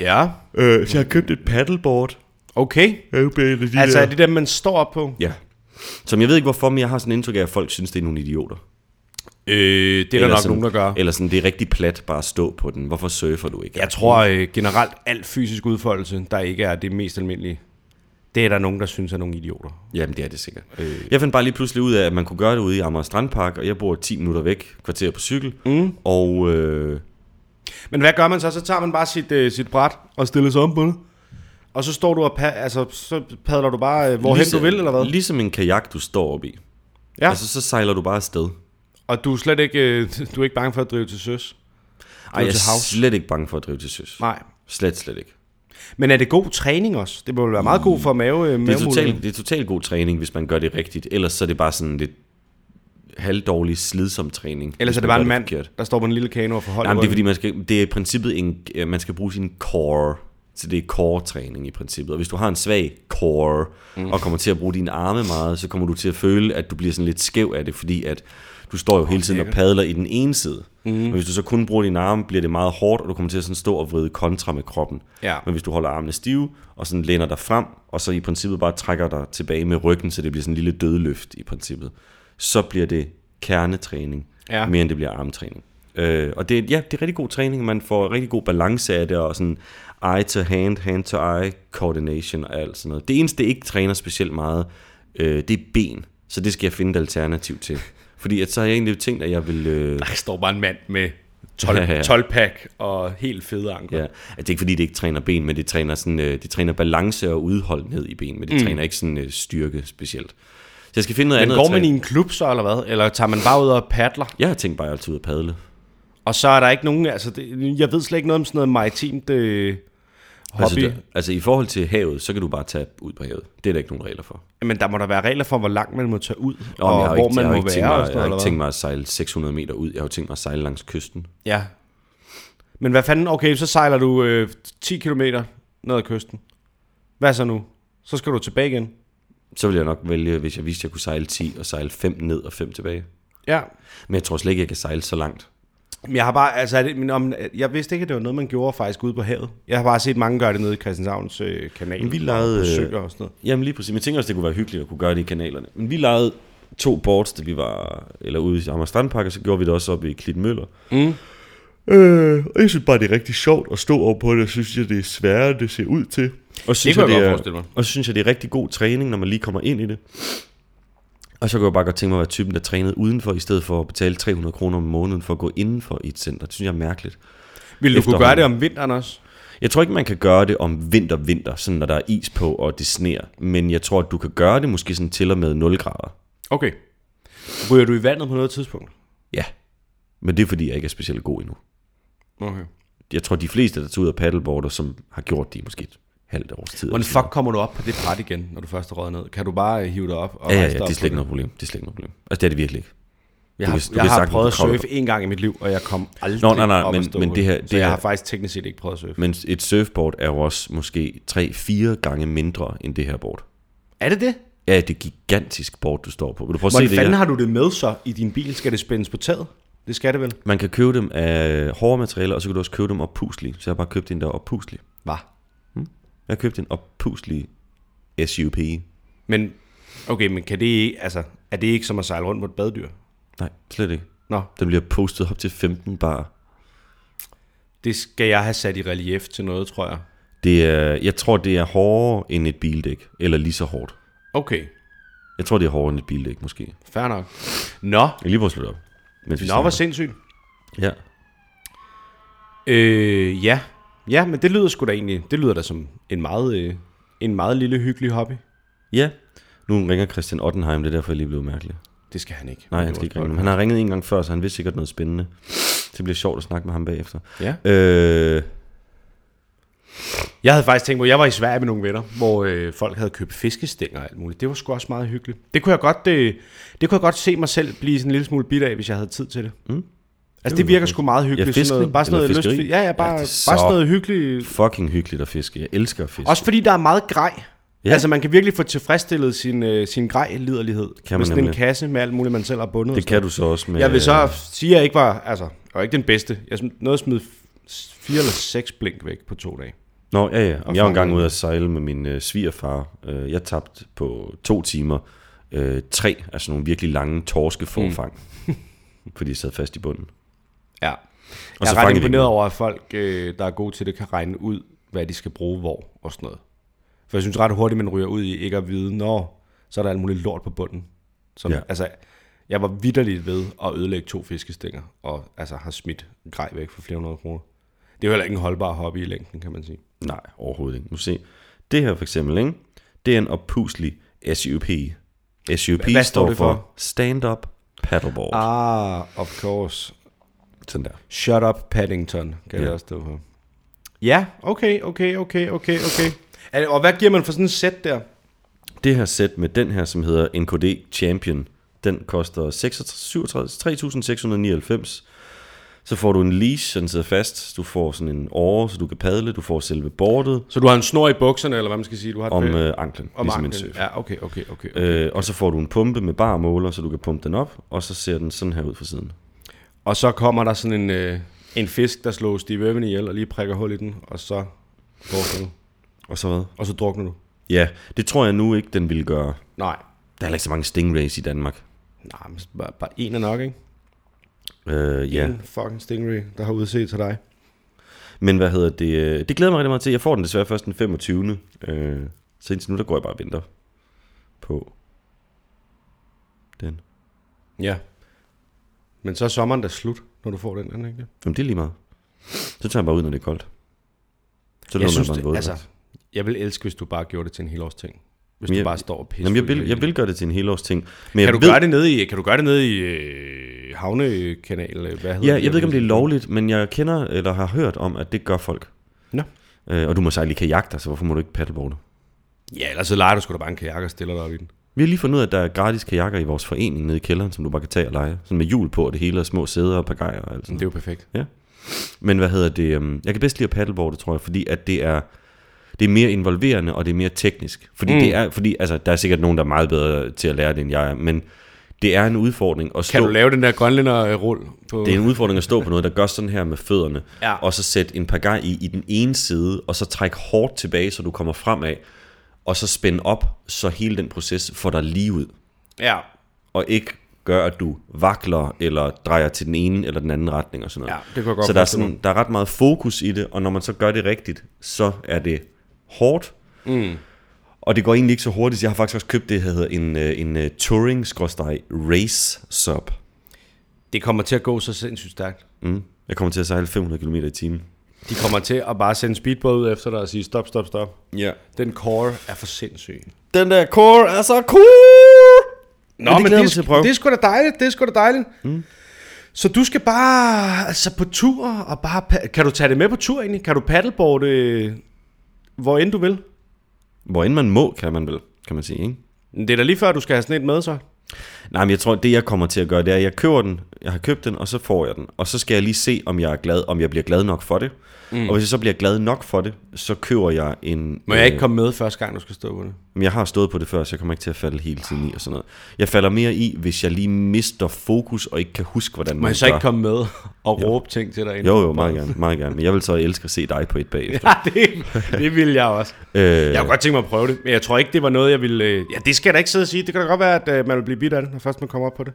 Ja. Øh, så jeg har købt et paddleboard. Okay. De Altså, er det dem, man står op på? Ja. Som jeg ved ikke hvorfor, men jeg har sådan en indtryk af, at folk synes, det er nogle idioter. Øh, det er der Eller nok sådan, nogen, der gør. Eller sådan, det er rigtig plat bare at stå på den. Hvorfor surfer du ikke? Jeg tror øh, generelt, alt fysisk udfoldelse, der ikke er det mest almindelige, det er der nogen, der synes er nogle idioter. Jamen, det er det sikkert. Øh. Jeg fandt bare lige pludselig ud af, at man kunne gøre det ude i Amager Strandpark, og jeg bor 10 minutter væk, kvarter på cykel. Mm. Og øh, Men hvad gør man så? Så tager man bare sit, øh, sit bræt og stiller sig om på det. Og så står du og pa- altså, så padler du bare, øh, hvorhen ligesom, du vil, eller hvad? Ligesom en kajak, du står op i. Ja. Altså, så sejler du bare afsted. Og du er slet ikke, øh, du er ikke bange for at drive til søs? Ej, jeg er slet ikke bange for at drive til søs. Nej. Slet, slet ikke. Men er det god træning også? Det må være meget god for mave, øh, Det er, totalt, det er totalt god træning, hvis man gør det rigtigt. Ellers så er det bare sådan lidt halvdårlig, slidsom træning. Ellers er det bare en mand, forkert. der står på en lille kano og forholder Nej, men det er fordi, man skal, det er i princippet en, man skal bruge sin core. Så det er core-træning i princippet. Og hvis du har en svag core, mm. og kommer til at bruge dine arme meget, så kommer du til at føle, at du bliver sådan lidt skæv af det, fordi at du står jo hele tiden og padler i den ene side. Mm. Men hvis du så kun bruger dine arme, bliver det meget hårdt, og du kommer til at sådan stå og vride kontra med kroppen. Ja. Men hvis du holder armene stive, og sådan læner dig frem, og så i princippet bare trækker dig tilbage med ryggen, så det bliver sådan en lille dødløft i princippet, så bliver det kernetræning, Ja. mere end det bliver armtræning. Øh, og det, er- ja, det er rigtig god træning. Man får rigtig god balance af det, og sådan eye to hand, hand to eye coordination og alt sådan noget. Det eneste, det ikke træner specielt meget, øh, det er ben. Så det skal jeg finde et alternativ til. Fordi at så har jeg egentlig tænkt, at jeg vil... Øh, Der står bare en mand med 12, Ja, ja. 12-pack og helt fede ankler. Ja, altså, det er ikke fordi, det ikke træner ben, men det træner, sådan, øh, det træner balance og udholdenhed i ben, men det mm. træner ikke sådan øh, styrke specielt. Så jeg skal finde noget Men andet går man i en klub så, eller hvad? Eller tager man bare ud og padler? Jeg har tænkt bare altid ud at padle. Og så er der ikke nogen, altså det, jeg ved slet ikke noget om sådan noget maritimt øh, hobby. Altså, der, altså i forhold til havet, så kan du bare tage ud på havet. Det er der ikke nogen regler for. Men der må der være regler for, hvor langt man må tage ud, Nå, og hvor ikke, man må være. mig, og jeg har ikke tænkt mig at sejle 600 meter ud. Jeg har jo tænkt mig at sejle langs kysten. Ja. Men hvad fanden, okay, så sejler du øh, 10 km ned ad kysten. Hvad så nu? Så skal du tilbage igen. Så ville jeg nok vælge, hvis jeg vidste, at jeg kunne sejle 10 og sejle 5 ned og 5 tilbage. Ja. Men jeg tror slet ikke, jeg kan sejle så langt. Men jeg har bare, altså, det, men om, jeg vidste ikke, at det var noget, man gjorde faktisk ude på havet. Jeg har bare set mange gøre det nede i Christianshavns øh, kanal. Men vi og legede, øh, søer og sådan noget. Jamen lige præcis. Men jeg tænker også, det kunne være hyggeligt at kunne gøre det i kanalerne. Men vi legede to boards, da vi var eller ude i Amager Strandpark, og så gjorde vi det også oppe i Klitmøller. Mm. Øh, og jeg synes bare, det er rigtig sjovt at stå over på det, og synes jeg, det er sværere, det ser ud til. Og så synes kunne jeg det godt er, forestille mig. Og så synes jeg, det er rigtig god træning, når man lige kommer ind i det. Og så kunne jeg bare godt tænke mig at være typen, der trænede udenfor, i stedet for at betale 300 kroner om måneden for at gå indenfor i et center. Det synes jeg er mærkeligt. Vil du kunne gøre det om vinteren også? Jeg tror ikke, man kan gøre det om vinter-vinter, sådan når der er is på og det sner. Men jeg tror, at du kan gøre det måske sådan til og med 0 grader. Okay. Ryger du i vandet på noget tidspunkt? Ja. Men det er fordi, jeg ikke er specielt god endnu. Okay. Jeg tror, de fleste, der tager ud af paddleboarder, som har gjort det måske halvt års tid. Hvordan fuck kommer du op på det bræt igen, når du først er ned? Kan du bare hive dig op og. Ja, ja, ja, det er slet ikke noget problem. Det er slet ikke noget problem. Altså, det er det virkelig ikke. Jeg Du har, kan- du jeg har prøvet at surfe en gang i mit liv, og jeg kom aldrig Nå, nej, nej, op men- men det her- Så det jeg her- har faktisk teknisk set ikke prøvet at surfe. Men et surfboard er jo også måske 3-4 gange mindre end det her board. Er det det? Ja, det er gigantisk board, du står på. Vil du prøve at se det fanden her? har du det med så i din bil? Skal det spændes på taget? Det skal det vel? Man kan købe dem af hårde materialer, og så kan du også købe dem oppuslige. Så jeg har bare købt en, der er oppuslig. Hvad? Jeg har købt en oppuslig SUP. Men, okay, men kan det ikke, altså, er det ikke som at sejle rundt på et baddyr? Nej, slet ikke. Nå, Den bliver postet op til 15 bar. det skal jeg have sat i relief til noget, tror jeg. Det er, jeg tror, det er hårdere end et bildæk. Eller lige så hårdt. Okay, Jeg tror, det er hårdere end et bildæk, måske. Jeg fair nok. Nå, kan lige prøve at det op. Mens vi Nå, snakker. hvor sindssygt. Ja. Øh, ja. Ja, men det lyder sgu da egentlig, det lyder da som en meget, øh, en meget lille hyggelig hobby. Ja. Nu ringer Christian Ottenheim, det er derfor, jeg lige blev mærkelig. Det skal han ikke. Nej, han skal ikke ringe. Han har ringet en gang før, så han vidste sikkert noget spændende. Det bliver sjovt at snakke med ham bagefter. Ja. Øh, Jeg havde faktisk tænkt på, jeg var i Sverige med nogle venner, hvor øh, folk havde købt fiskestænger og alt muligt. Det var sgu også meget hyggeligt. Det kunne jeg godt, øh, det kunne jeg godt se mig selv blive sådan en lille smule bit af, hvis jeg havde tid til det. Mm. Altså det virker sgu meget hyggeligt. Ja, sådan noget, bare sådan noget eller lyst. fiskeri. Ja, ja, bare, Ja, bare så- sådan noget hyggeligt. fucking hyggeligt at fiske. Jeg elsker at fiske. Også fordi der er meget grej. Ja. Altså man kan virkelig få tilfredsstillet sin, øh, sin grej-liderlighed. Kan man med sådan en kasse med alt muligt, man selv har bundet. det kan du så også med... Jeg vil så sige, at jeg ikke var, altså, jeg var ikke den bedste. Jeg nåede at smide fire eller seks blink væk på to dage. Nå, ja, ja. Og Jeg var engang ude at sejle med min øh, svigerfar. Øh, jeg tabte på to timer øh, tre sådan nogle virkelig lange torskeforfang. Mm. fordi jeg sad fast i bunden. Ja. Og jeg så er ret imponeret over, at folk, øh, der er gode til det, kan regne ud, hvad de skal bruge hvor og sådan noget. For jeg synes ret hurtigt, man ryger ud i ikke at vide, når så er der alt muligt lort på bunden. Som, ja. Altså, jeg var vidderligt ved at ødelægge to fiskestænger, og altså har smidt grej væk for flere hundrede kroner. Det er jo heller ikke en holdbar hobby i længden, kan man sige. Nej, overhovedet ikke. Nu se. Det her for eksempel, ikke? det er en oppuslig SUP. SUP Hvad står står det for? for Stand-Up Paddleboard. Ah. Ah, of course. Sådan der. Shut up, Paddington, kan ja. Det også stå for. Ja, okay, okay, okay, okay, okay. Og hvad giver man for sådan en sæt der? Det her sæt med den her, som hedder NKD Champion, den koster 3699. Så får du en leash, så den sidder fast. Du får sådan en åre, så du kan padle. Du får selve bordet Så du har en snor i bukserne, eller hvad man skal sige? Du har et om øh, anklen, om ligesom en anklen. surf. Ja, okay, okay, okay. okay. Øh, og så får du en pumpe med bar måler, så du kan pumpe den op, og så ser den sådan her ud fra siden. Og så kommer der sådan en, øh, en fisk, der slår Steve Irwin ihjel, og lige prikker hul i den, og så drukner du. Og så hvad? Og så drukner du. Ja, det tror jeg nu ikke, den ville gøre. Nej. Der er heller ikke så mange stingrays i Danmark. Nej, men bare, bare en er nok, ikke? Øh, ja, En fucking stingray, der har udset til dig. men hvad hedder det? øh, Det glæder mig rigtig meget til. Jeg får den desværre først den 25. Øh, så indtil nu, der går jeg bare og venter på den. Ja. Men så er sommeren da slut. når du får den, er den ikke det? Jamen, det er lige meget. Så tager jeg bare ud, når det er koldt. Så Jeg synes, det, altså, jeg vil elske, hvis du bare gjorde det til en helårs ting. Hvis Men du jeg- bare står og pisser. Jamen, jeg vil, jeg vil gøre det til en helårs ting. Men jeg Kan du, ved, gøre det nede i, kan du gøre det nede i øh, havnekanal? øh, Hvad hedder Ja, jeg ved ikke, om det er lovligt, men jeg kender eller har hørt om, at det gør folk. Nå. Øh, og du må sejle i kajak så hvorfor må du ikke paddleboarde? Ja, ellers så leger du sgu da bare en kajak og stiller dig op i den. Vi har lige fundet ud af, at der er gratis kajakker i vores forening nede i kælderen, som du bare kan tage og lege. Sådan med hjul på, og det hele er små sæder og pagajer og alt Det sådan er jo perfekt. Men hvad hedder det? Um, jeg kan bedst lide at paddleboarde, tror jeg, fordi at det er, det er mere involverende, og det er mere teknisk. Fordi, Mm. mm. det er, fordi altså, der er sikkert nogen, der er meget bedre til at lære det, end jeg er, men det er en udfordring at stå... Kan du lave den der grønlænder-rull? På... Det er en udfordring at stå på noget, der gør sådan her med fødderne, Ja. og så sætte en pagaj i, i den ene side, og så trække hårdt tilbage, så du kommer fremad, og så spænde op, så hele den proces får dig lige ud, Ja, og ikke gør, at du vakler, eller drejer til den ene eller den anden retning og sådan noget. Ja, det kunne godt så der er, sådan, der er ret meget fokus i det, og når man så gør det rigtigt, så er det hårdt, mm. og det går egentlig ikke så hurtigt, jeg har faktisk også købt det, der hedder en, øh, en uh, Touring-Race Sub. det kommer til at gå så sindssygt stærkt. Mm. Jeg kommer til at sejle 500 km i timen. De kommer til at bare sende speedbåd ud efter dig og sige, stop, stop, stop. Ja. Den core er for sindssyg. Den der core er så cool! Nå, det men, det, til at prøve. det er sgu da dejligt, det er sgu da dejligt. Mm. Så du skal bare altså på tur og bare... Kan du tage det med på tur egentlig? Kan du paddleboarde, øh, hvor end du vil? Hvor end man må, kan man vel, kan man sige, ikke? Det er da lige før, du skal have sådan et med så. Nej, men jeg tror, det jeg kommer til at gøre, det er, at jeg køber den, jeg har købt den, og så får jeg den. Og så skal jeg lige se, om jeg er glad, om jeg bliver glad nok for det. Mm. Og hvis jeg så bliver glad nok for det, så køber jeg en... Må jeg ikke komme med første gang, du skal stå på det? Men jeg har stået på det før, så jeg kommer ikke til at falde hele tiden i og sådan noget. Jeg falder mere i, hvis jeg lige mister fokus og ikke kan huske, hvordan Må man jeg så gør. ikke komme med og råbe ting til dig? inden Jo, jo, meget gerne, meget gerne. Men jeg vil så elske at se dig på et bagefter. Ja, det, det vil jeg også. øh, Jeg kunne godt tænke mig at prøve det, men jeg tror ikke, det var noget, jeg ville... øh, Ja, det skal jeg da ikke sidde og sige. Det kan da godt være, at øh, man vil blive bidt af det, først man kommer op på det.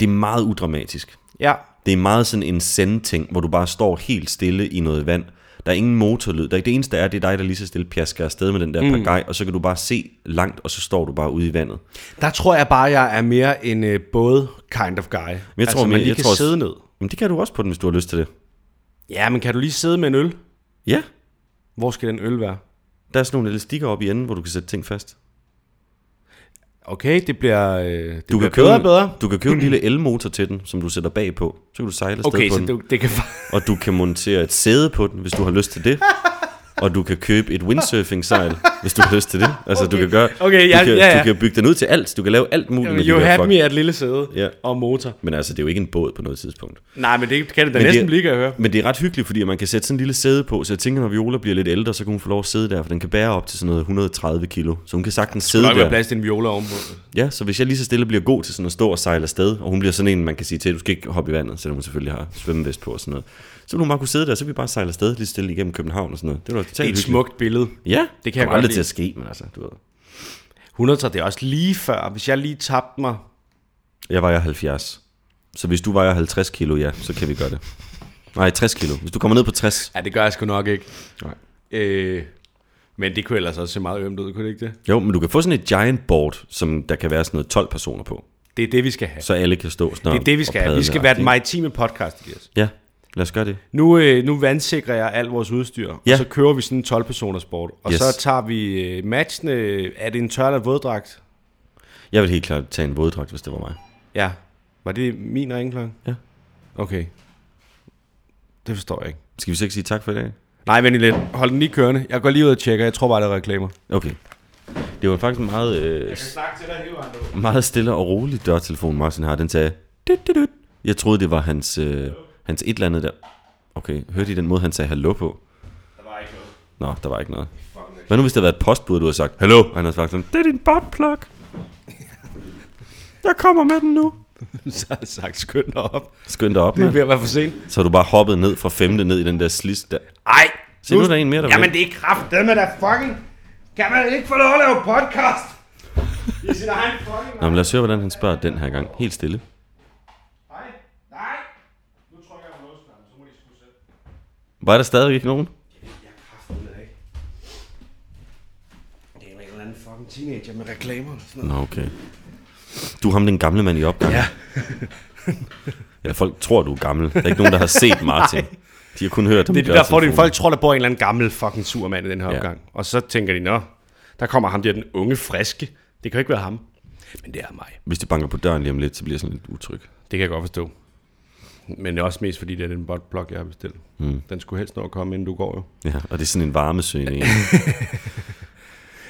det er meget udramatisk. Ja, Det er meget sådan en send-ting, hvor du bare står helt stille i noget vand. Der er ingen motorlyd. Der er, det eneste er, det er dig, der lige så stille pjasker afsted med den der mm. pagaj, og så kan du bare se langt, og så står du bare ude i vandet. der tror jeg bare, jeg er mere en øh, både kind of guy. Men jeg tror man lige jeg kan tror sidde ned. Men det kan du også på den, hvis du har lyst til det. Ja, men kan du lige sidde med en øl? Ja, Hvor skal den øl være? der er sådan nogle elastikker op i enden, hvor du kan sætte ting fast. Okay, det bliver, øh, det Du bliver kan, købe bedre og bedre. du kan købe en lille elmotor til den, som du sætter bag på. Så kan du sejle afsted Okay, på så den. du, det kan... Og du kan montere et sæde på den, hvis du har lyst til det. Og du kan købe et windsurfing-sejl, hvis du har lyst til det. Altså, du kan gøre... Okay, ja, du, kan, ja, ja. du kan bygge den ud til alt. Du kan lave alt muligt med You der had fuck- me at lille sæde Ja. og motor. Men altså, det er jo ikke en båd på noget tidspunkt. Nej, men det kan det da Men næsten det- blive, kan jeg høre. Men det er ret hyggeligt, fordi man kan sætte sådan en lille sæde på, så jeg tænker, når Viola bliver lidt ældre, så kan hun få lov at sidde der, for den kan bære op til sådan noget 130 kilo. Så hun kan sagtens Der sidde være der. plads til en viola ovenpå. Ja, så hvis jeg lige så stille bliver god til sådan at stå og sejle afsted, og hun bliver sådan en, man kan sige til, du skal ikke hoppe i vandet, selvom hun selvfølgelig har svømmevest på og sådan noget. Så vil hun bare kunne sidde der, så vil vi bare sejle afsted lige stille igennem København og sådan noget. Det var totalt Det er et hyggeligt. smukt billede. Ja, Det kan jeg godt aldrig lide. til at ske, men altså, du ved. 100 det er også lige før. Hvis jeg lige tabte mig... Jeg vejer 70. Så hvis du vejer 50 kilo, ja, så kan vi gøre det. Nej, 60 kilo. Hvis du kommer ned på 60. Ja, det gør jeg sgu nok ikke. Nej. Øh, men det kunne ellers også se meget ømt ud, kunne det ikke det? Jo, men du kan få sådan et giant board, som der kan være sådan noget 12 personer på. Det er det, vi skal have. Så alle kan stå sådan Det er det, vi skal have. Vi skal være den maritime podcast, Elias. Ja, lad os gøre det. Nu, øh, nu vandsikrer jeg alt vores udstyr, Ja. og så kører vi sådan en 12-personers sport. Og Yes. så tager vi øh, matchene. Er det en tør eller våddragt? Jeg vil helt klart tage en våddragt, hvis det var mig. Ja. Var det min ringklokke? Ja. Okay. Det forstår jeg ikke. Skal vi så ikke sige tak for i dag? Nej, vent lige lidt. Hold den lige kørende. Jeg går lige ud og tjekker. Jeg tror bare, det er reklamer. Okay. Det var faktisk en meget, øh, dig meget stille og rolig dørtelefon, Martin har. Den sagde... Dit, dit, dit. Jeg troede, det var hans, øh, hans et eller andet der. Okay, hørte I den måde, han sagde hallo på? Der var ikke noget. Nå, der var ikke noget. Hvad nu, hvis det havde været et postbud, du havde sagt, hallo? Og han havde sagt sådan, det er din buttplug. Jeg kommer med den nu. så har jeg sagt, skynd dig op. Skynd dig op, Det er mand. ved at være for sent. Så har du bare hoppet ned fra femte ned i den der slis der. Ej! Se, nu er der en mere, der Jamen, vil. det er kraftedeme der fucking... Kan man ikke få lov at lave podcast? I sin egen fucking... Nå, men lad os høre, hvordan han spørger den her gang. Helt stille. Nej, nej. Nu trykker jeg på modstanderen, så må de sgu selv. Var der stadig ikke nogen? Jeg kraftedeme ikke. Det en eller anden fucking teenager med reklamer. og Sådan noget. Nå, okay. Du er ham den gamle mand i opgangen. Ja. Eller folk tror, du er gammel. Der er ikke nogen, der har set Martin. De har kun hørt om Det er det der fordel. Folk tror, der bor en eller anden gammel fucking sur mand i den her Ja. opgang. Og så tænker de, nå, der kommer ham der, den unge, friske. Det kan jo ikke være ham. Men det er mig. Hvis det banker på døren lige om lidt, så bliver jeg sådan lidt utryg. Det kan jeg godt forstå. Men det er også mest fordi, det er den botplug, jeg har bestilt. Mm. Den skulle helst nå at komme, inden du går jo. Ja, og det er sådan en varmesøgende en.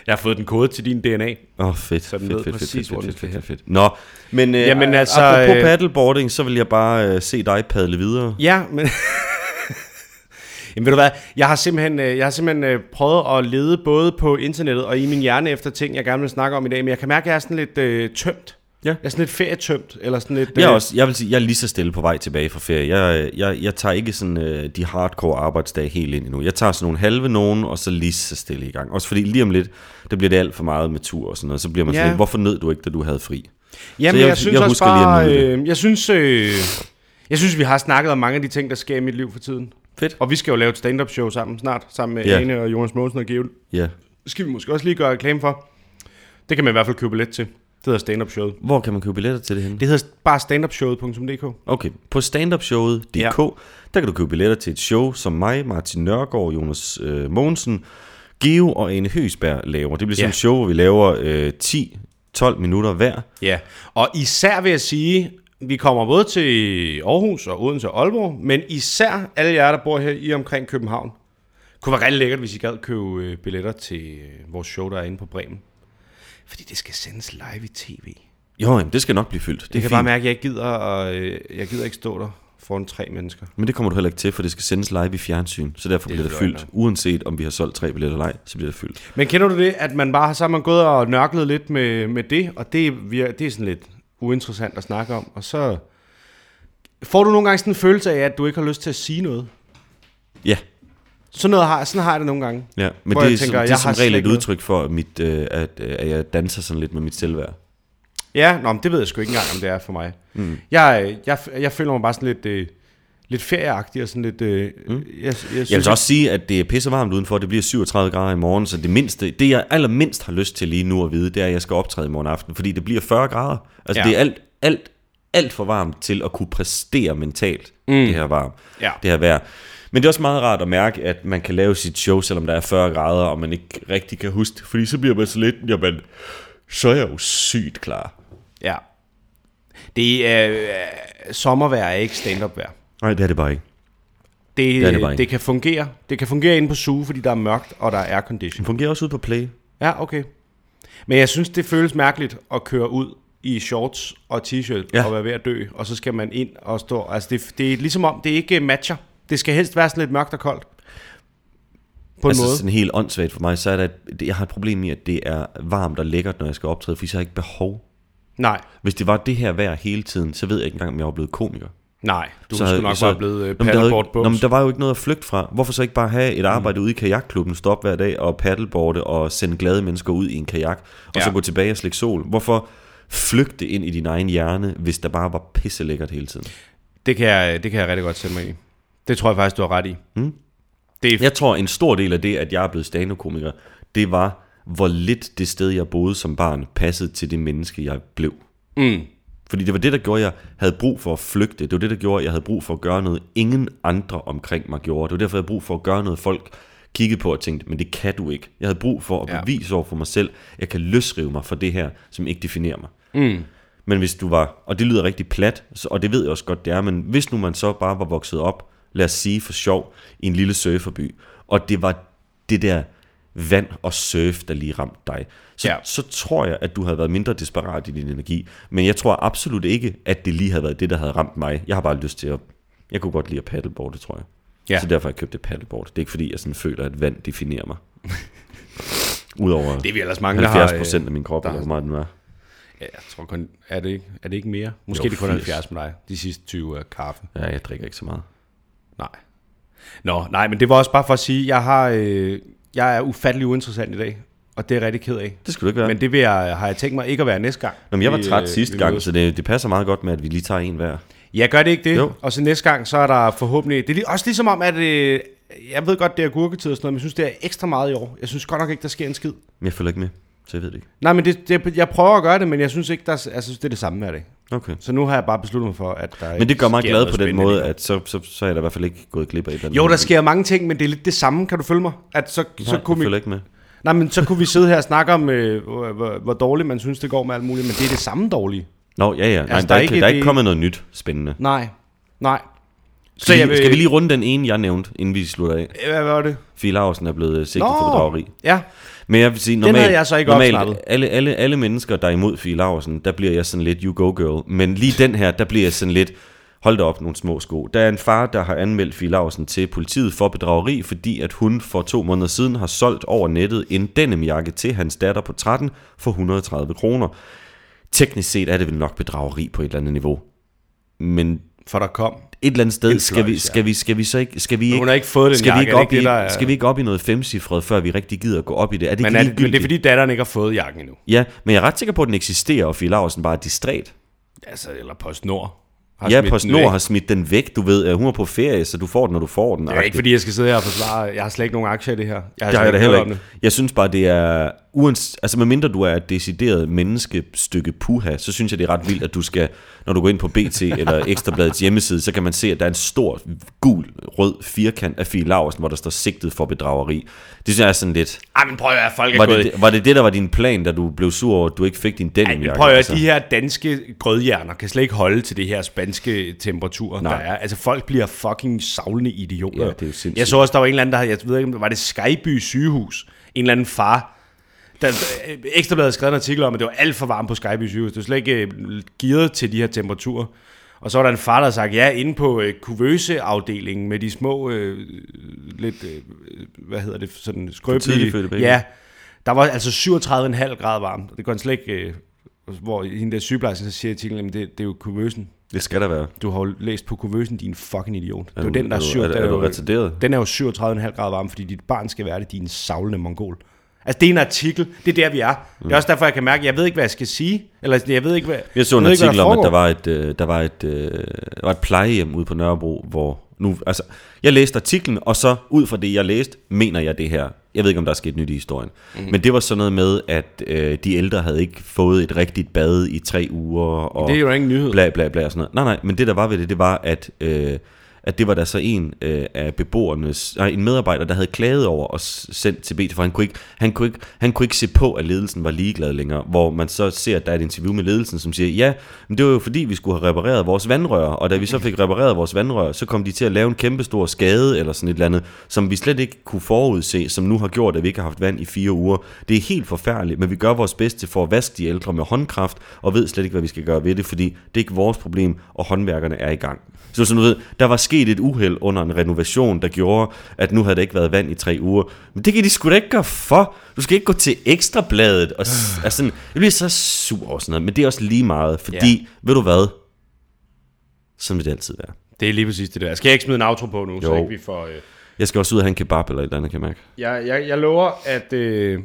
Jeg har fået den kode til din DNA. Åh, oh, fedt, Så den fedt, ved fedt, præcis, fedt, fedt, fedt, fedt, fedt. Nå, men øh, Jamen, altså, altså, apropos øh, paddleboarding, så vil jeg bare øh, se dig padle videre. Ja, men... Jamen ved du hvad, jeg har simpelthen, øh, jeg har simpelthen øh, prøvet at lede både på internettet og i min hjerne efter ting, jeg gerne vil snakke om i dag, men jeg kan mærke, at jeg er sådan lidt øh, tømt. Ja. Jeg er sådan lidt ferietømt, eller sådan lidt... Jeg, er øh, også, jeg vil sige, jeg er lige så stille på vej tilbage fra ferie. Jeg, jeg, jeg tager ikke sådan øh, de hardcore arbejdsdage helt ind endnu. Jeg tager sådan nogle halve nogen, og så lige så stille i gang. Også fordi lige om lidt, der bliver det alt for meget med tur og sådan noget. Så bliver man Ja. sådan lidt, hvorfor nød du ikke, da du havde fri? Jamen, Så jeg, jeg- synes jeg også bare, øh, jeg synes, øh, jeg synes, vi har snakket om mange af de ting, der sker i mit liv for tiden. Fedt. Og vi skal jo lave et stand-up show sammen snart, sammen med Ja. Ane og Jonas Mogensen og Gevel. Ja. Det skal vi måske også lige gøre reklame for. Det kan man i hvert fald købe billet til. Det hedder stand-up showet. Hvor kan man købe billetter til det henne? Det hedder bare standupshowet.dk. Okay, på standupshowet.dk, Ja. der kan du købe billetter til et show, som mig, Martin Nørgaard, Jonas øh, Mogensen, Geo og Ane Høsberg laver. Det bliver sådan Ja. et show, hvor vi laver øh, 10-12 minutter hver. Ja, og især vil jeg sige, vi kommer både til Aarhus og Odense og Aalborg, men især alle jer, der bor her i omkring København. kunne være rigtig lækkert, hvis I gad købe øh, billetter til øh, vores show, der er inde på Bremen. Fordi det skal sendes live i tv. Jo, jamen, det skal nok blive fyldt. Det, er kan fint. bare mærke, at jeg ikke gider, og, øh, jeg gider ikke stå der foran tre mennesker. Men det kommer du heller ikke til, for det skal sendes live i fjernsyn. Så derfor Det bliver det fyldt. løgn, Uanset om vi har solgt tre billetter eller ej, så bliver det fyldt. Men kender du det, at man bare har så har man gået og nørklet lidt med, med det, og det, vir- det er sådan lidt uinteressant at snakke om, og så får du nogle gange sådan en følelse af, at du ikke har lyst til at sige noget. Ja, Sådan, noget har, sådan har jeg det nogle gange. ja. men det, jeg er, tænker, som, det er jeg som regel et udtryk for, mit, øh, at, øh, at jeg danser sådan lidt med mit selvværd. Ja, nå, men det ved jeg sgu ikke engang, om det er for mig. Mm. Jeg, jeg, jeg føler mig bare sådan lidt, øh, lidt ferieagtig og sådan lidt... Øh, mm. jeg, jeg, synes, Jeg vil så også sige, at det er pisse varmt udenfor. Det bliver 37 grader i morgen, så det mindste, det jeg allermindst har lyst til lige nu at vide, det er, at jeg skal optræde i morgen aften, fordi det bliver 40 grader. Altså ja. det er alt, alt, alt for varmt til at kunne præstere mentalt, mm. det her varm, Ja. det her vejr. Men det er også meget rart at mærke, at man kan lave sit show, selvom der er 40 grader, og man ikke rigtig kan huske det, fordi så bliver man så lidt, jamen, så er jeg jo sygt klar. Ja. Det er... Øh, sommervejr er ikke stand-up vejr. Nej, det er det bare ikke. Det, Det er det det, bare det, ikke. kan fungere. Det kan fungere inde på Zoo, fordi der er mørkt, og der er aircondition. Det fungerer også ud på Play. Ja, okay. Men jeg synes, det føles mærkeligt at køre ud i shorts og t-shirt. Ja. og være ved at dø, og så skal man ind og stå... Altså, det, det er ligesom om, det ikke matcher. Det skal helst være sådan lidt mørkt og koldt. På en altså måde. sådan helt åndssvagt for mig, så er der, et- jeg har et problem i, at det er varmt og lækkert, når jeg skal optræde, fordi så har jeg ikke behov. Nej, Hvis det var det her vejr hele tiden, så ved jeg ikke engang, om jeg var blevet komiker. nej. Du så skulle nok så- bare blevet havde, paddleboard nå, men der var jo ikke noget at flygte fra. Hvorfor så ikke bare have et arbejde mm. ude i kajakklubben, stå op hver dag og paddleboarde og sende glade mennesker ud i en kajak, og Ja. så gå tilbage og slikke sol? Hvorfor flygte ind i din egen hjerne, hvis der bare var pisse lækkert hele tiden? Det kan, jeg, det kan jeg rigtig godt sætte mig i. Det tror jeg faktisk, du har ret i. Mm. Det er, Jeg tror, en stor del af det, at jeg er blevet stand-up-komiker, det var, hvor lidt det sted, jeg boede som barn, passede til det menneske, jeg blev. mm, Fordi det var det, der gjorde, at jeg havde brug for at flygte. Det var det, der gjorde, at jeg havde brug for at gøre noget, ingen andre omkring mig gjorde. Det var derfor, jeg havde brug for at gøre noget, folk kiggede på og tænkte, men det kan du ikke. Jeg havde brug for at Ja. bevise over for mig selv, at jeg kan løsrive mig fra det her, som ikke definerer mig. mm, Men hvis du var, og det lyder rigtig plat, så- og det ved jeg også godt, det er, men hvis nu man så bare var vokset op, lad os sige for sjov, i en lille surferby, og det var det der vand og surf, der lige ramte dig, så, Ja. så tror jeg, at du havde været mindre desperat i din energi. Men jeg tror absolut ikke, at det lige havde været det, der havde ramt mig. Jeg har bare lyst til at... Jeg kunne godt lide at paddleboarde, tror jeg. Ja. Så derfor har jeg købt et paddleboard. Det er ikke fordi, jeg sådan føler, at vand definerer mig. Udover det er vi ellers mange, der 70 har... procent øh, af min krop, der eller hvor meget den er. Ja, jeg tror kun... Er det ikke, er det ikke mere? Måske Jo, det kun 80. 70 med dig. De sidste 20 er kaffe. Ja, jeg drikker ikke så meget. Nej. Nå, nej, men det var også bare for at sige, jeg har... Øh, jeg er ufattelig uinteressant i dag, og det er jeg rigtig ked af. Det skulle du ikke være. Men det vil jeg, har jeg tænkt mig ikke at være næste gang. Nå, men jeg var vi, træt øh, sidste gang, så det, det passer meget godt med, at vi lige tager en hver. Ja, gør det ikke det? Jo. Og så næste gang, så er der forhåbentlig... Det er lige- også ligesom om, at... Øh, jeg ved godt, det er gurketid og sådan noget, men jeg synes, det er ekstra meget i år. Jeg synes godt nok ikke, der sker en skid. Men jeg følger ikke med. Så jeg ved det ikke. Nej, men det, det, jeg prøver at gøre det, men jeg synes ikke, der, er- jeg synes, det er det samme hver dag. Okay. Så nu har jeg bare besluttet mig for, at der Men det gør mig glad på den måde, at så, så, så er jeg da i hvert fald ikke gået glip af et eller andet. Jo, der sker mange ting, men det er lidt det samme. Kan du følge mig? At så, Nej, så kunne jeg vi, ikke med. nej, men så kunne vi sidde her og snakke om, øh, hvor, hvor, dårligt man synes, det går med alt muligt, men det er det samme dårlige. Nå, ja, ja. Nej, Altså, der, er ikke, der er ikke det- kommet noget nyt spændende. Nej, nej. Skal, vi, skal vi lige runde den ene, jeg nævnte, inden vi slutter af? Hvad var det? Fie Laursen er blevet sigtet for bedrageri. Ja, Men jeg vil sige, normalt, havde jeg så ikke normalt opsnappet. alle, alle, alle mennesker, der er imod Fie Laursen, der bliver jeg sådan lidt, you go girl. Men lige den her, der bliver jeg sådan lidt, hold da op, nogle små sko. Der er en far, der har anmeldt Fie Laursen til politiet for bedrageri, fordi at hun for to måneder siden har solgt over nettet en denimjakke til hans datter på 13 for 130 kroner. Teknisk set er det vel nok bedrageri på et eller andet niveau. Men for der kom. Et eller andet sted skal vi, skal vi, skal vi så ikke, skal vi ikke, Hun har ikke fået den skal vi jakke, ikke det op ikke i, det, der er- skal vi ikke op i noget femcifret, før vi rigtig gider at gå op i det? Er det Men ikke er, det, men det er fordi datteren ikke har fået jakken endnu. Ja, men jeg er ret sikker på, at den eksisterer, og Fie Laursen bare er distræt. Altså, eller PostNord. Har Ja, væk. har smidt den væk, du ved. øh, Hun er på ferie, så du får den, når du får den. Det er ikke fordi, jeg skal sidde her og forsvare. Jeg har slet ikke nogen aktier i det her. Jeg har Det har jeg da heller ikke. Jeg synes bare, det er... Uans, altså medmindre du er et decideret menneskestykke puha, så synes jeg, det er ret vildt, at du skal, når du går ind på BT eller Ekstrabladets hjemmeside, så kan man se, at der er en stor, gul, rød firkant af Fie Laursen, hvor der står sigtet for bedrageri. Det synes jeg er sådan lidt... Ej, men prøv at høre, folk er Var det, var det det, der var din plan, da du blev sur over, at du ikke fik din Ej, men prøv at høre, altså? de her danske grødhjerner kan slet ikke holde til det her spanske temperaturer, Nej. der er. Altså, folk bliver fucking savlende idioter. Ja, det er jo sindssygt. Jeg så også, der var en eller anden, der havde, jeg ved ikke, var det Skyby sygehus. En eller anden far. Der, Ekstrabladet havde skrevet en artikel om, at det var alt for varmt på Skyby sygehus. Det var slet ikke øh, gearet til de her temperaturer. Og så var der en far, der havde sagt, ja, inde på øh, kuvøseafdelingen med de små, øh, lidt, øh, hvad hedder det, sådan skrøbelige... Ja, der var altså 37,5 grader varmt. Det går han slet ikke... Øh, hvor hende der sygeplejersken så siger i artiklen, at det, det er jo kuvøsen. Det skal der være. Du har jo læst på kuvøsen, din fucking idiot. Det er jo du- den, der er, er du- syv, er- den er du jo- retarderet? Den er jo 37,5 grader varm, fordi dit barn skal være det, din savlende mongol. Altså, det er en artikel. Det er der, vi er. Det er også derfor, jeg kan mærke, at jeg ved ikke, hvad jeg skal sige. Eller jeg ved ikke, hvad... Jeg så en ikke, hvad artikel om, at der var et, øh, der var et, øh, der var et plejehjem ude på Nørrebro, hvor nu, altså, jeg læste artiklen, og så ud fra det, jeg læste, mener jeg det her. Jeg ved ikke, om der er sket nyt i historien. Mm. Men det var sådan noget med, at øh, de ældre havde ikke fået et rigtigt bad i tre uger. Og Det er jo ingen nyhed. Bla, bla, bla og sådan noget. Nej, nej, men det der var ved det, det var, at... Øh, at det var der så en øh, af beboernes, nej, en medarbejder, der havde klaget over og sendt til BT, for han kunne, ikke, han, kunne ikke, han kunne ikke se på, at ledelsen var ligeglad længere, hvor man så ser, at der er et interview med ledelsen, som siger, ja, men det var jo fordi, vi skulle have repareret vores vandrør, og da vi så fik repareret vores vandrør, så kom de til at lave en kæmpe stor skade, eller sådan et eller andet, som vi slet ikke kunne forudse, som nu har gjort, at vi ikke har haft vand i fire uger. Det er helt forfærdeligt, men vi gør vores bedste for at vaske de ældre med håndkraft, og ved slet ikke, hvad vi skal gøre ved det, fordi det er ikke vores problem, og håndværkerne er i gang. Så sådan du ved, der var sket et uheld under en renovation, der gjorde, at nu havde der ikke været vand i tre uger. Men det kan de sgu da ikke gøre for. Du skal ikke gå til ekstrabladet og altså sådan, jeg bliver så sur over sådan noget, men det er også lige meget, fordi, Ja. ved du hvad, sådan vil det altid være. Det er lige præcis det der. Skal jeg ikke smide en outro på nu, så Jo. ikke vi får... Øh... Jeg skal også ud og have en kebab eller et eller andet, kan jeg mærke. Jeg, jeg, jeg lover, at øh,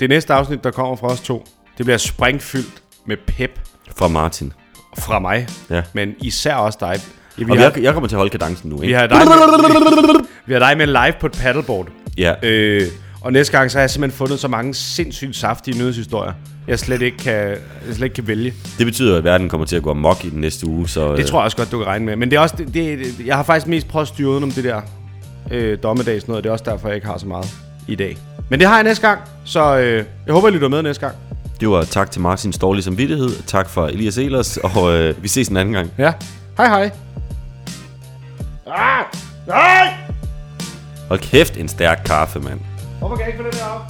det næste afsnit, der kommer fra os to, det bliver sprængfyldt med pep Fra Martin. fra mig. Ja. Men især også dig. Ja, vi, Og har, jeg, jeg kommer til at holde kadencen nu, vi, ikke? har dig med, vi har dig med live på et paddleboard. Ja. Øh, og næste gang, så har jeg simpelthen fundet så mange sindssygt saftige nyhedshistorier, jeg slet ikke kan, jeg slet ikke kan vælge. Det betyder, at verden kommer til at gå amok i den næste uge, så... Det tror jeg også godt, du kan regne med. Men det er også, det, det, jeg har faktisk mest prøvet at styre udenom det der øh, dommedags noget. Det er også derfor, jeg ikke har så meget i dag. Men det har jeg næste gang, så øh, jeg håber, I lytter med næste gang. Det var tak til Martins dårlige samvittighed, tak for Elias Elers, og øh, vi ses en anden gang. Ja. Hej hej. Ah! Nej! Hold kæft, en stærk kaffe, mand. Hvorfor kan jeg ikke få det der op?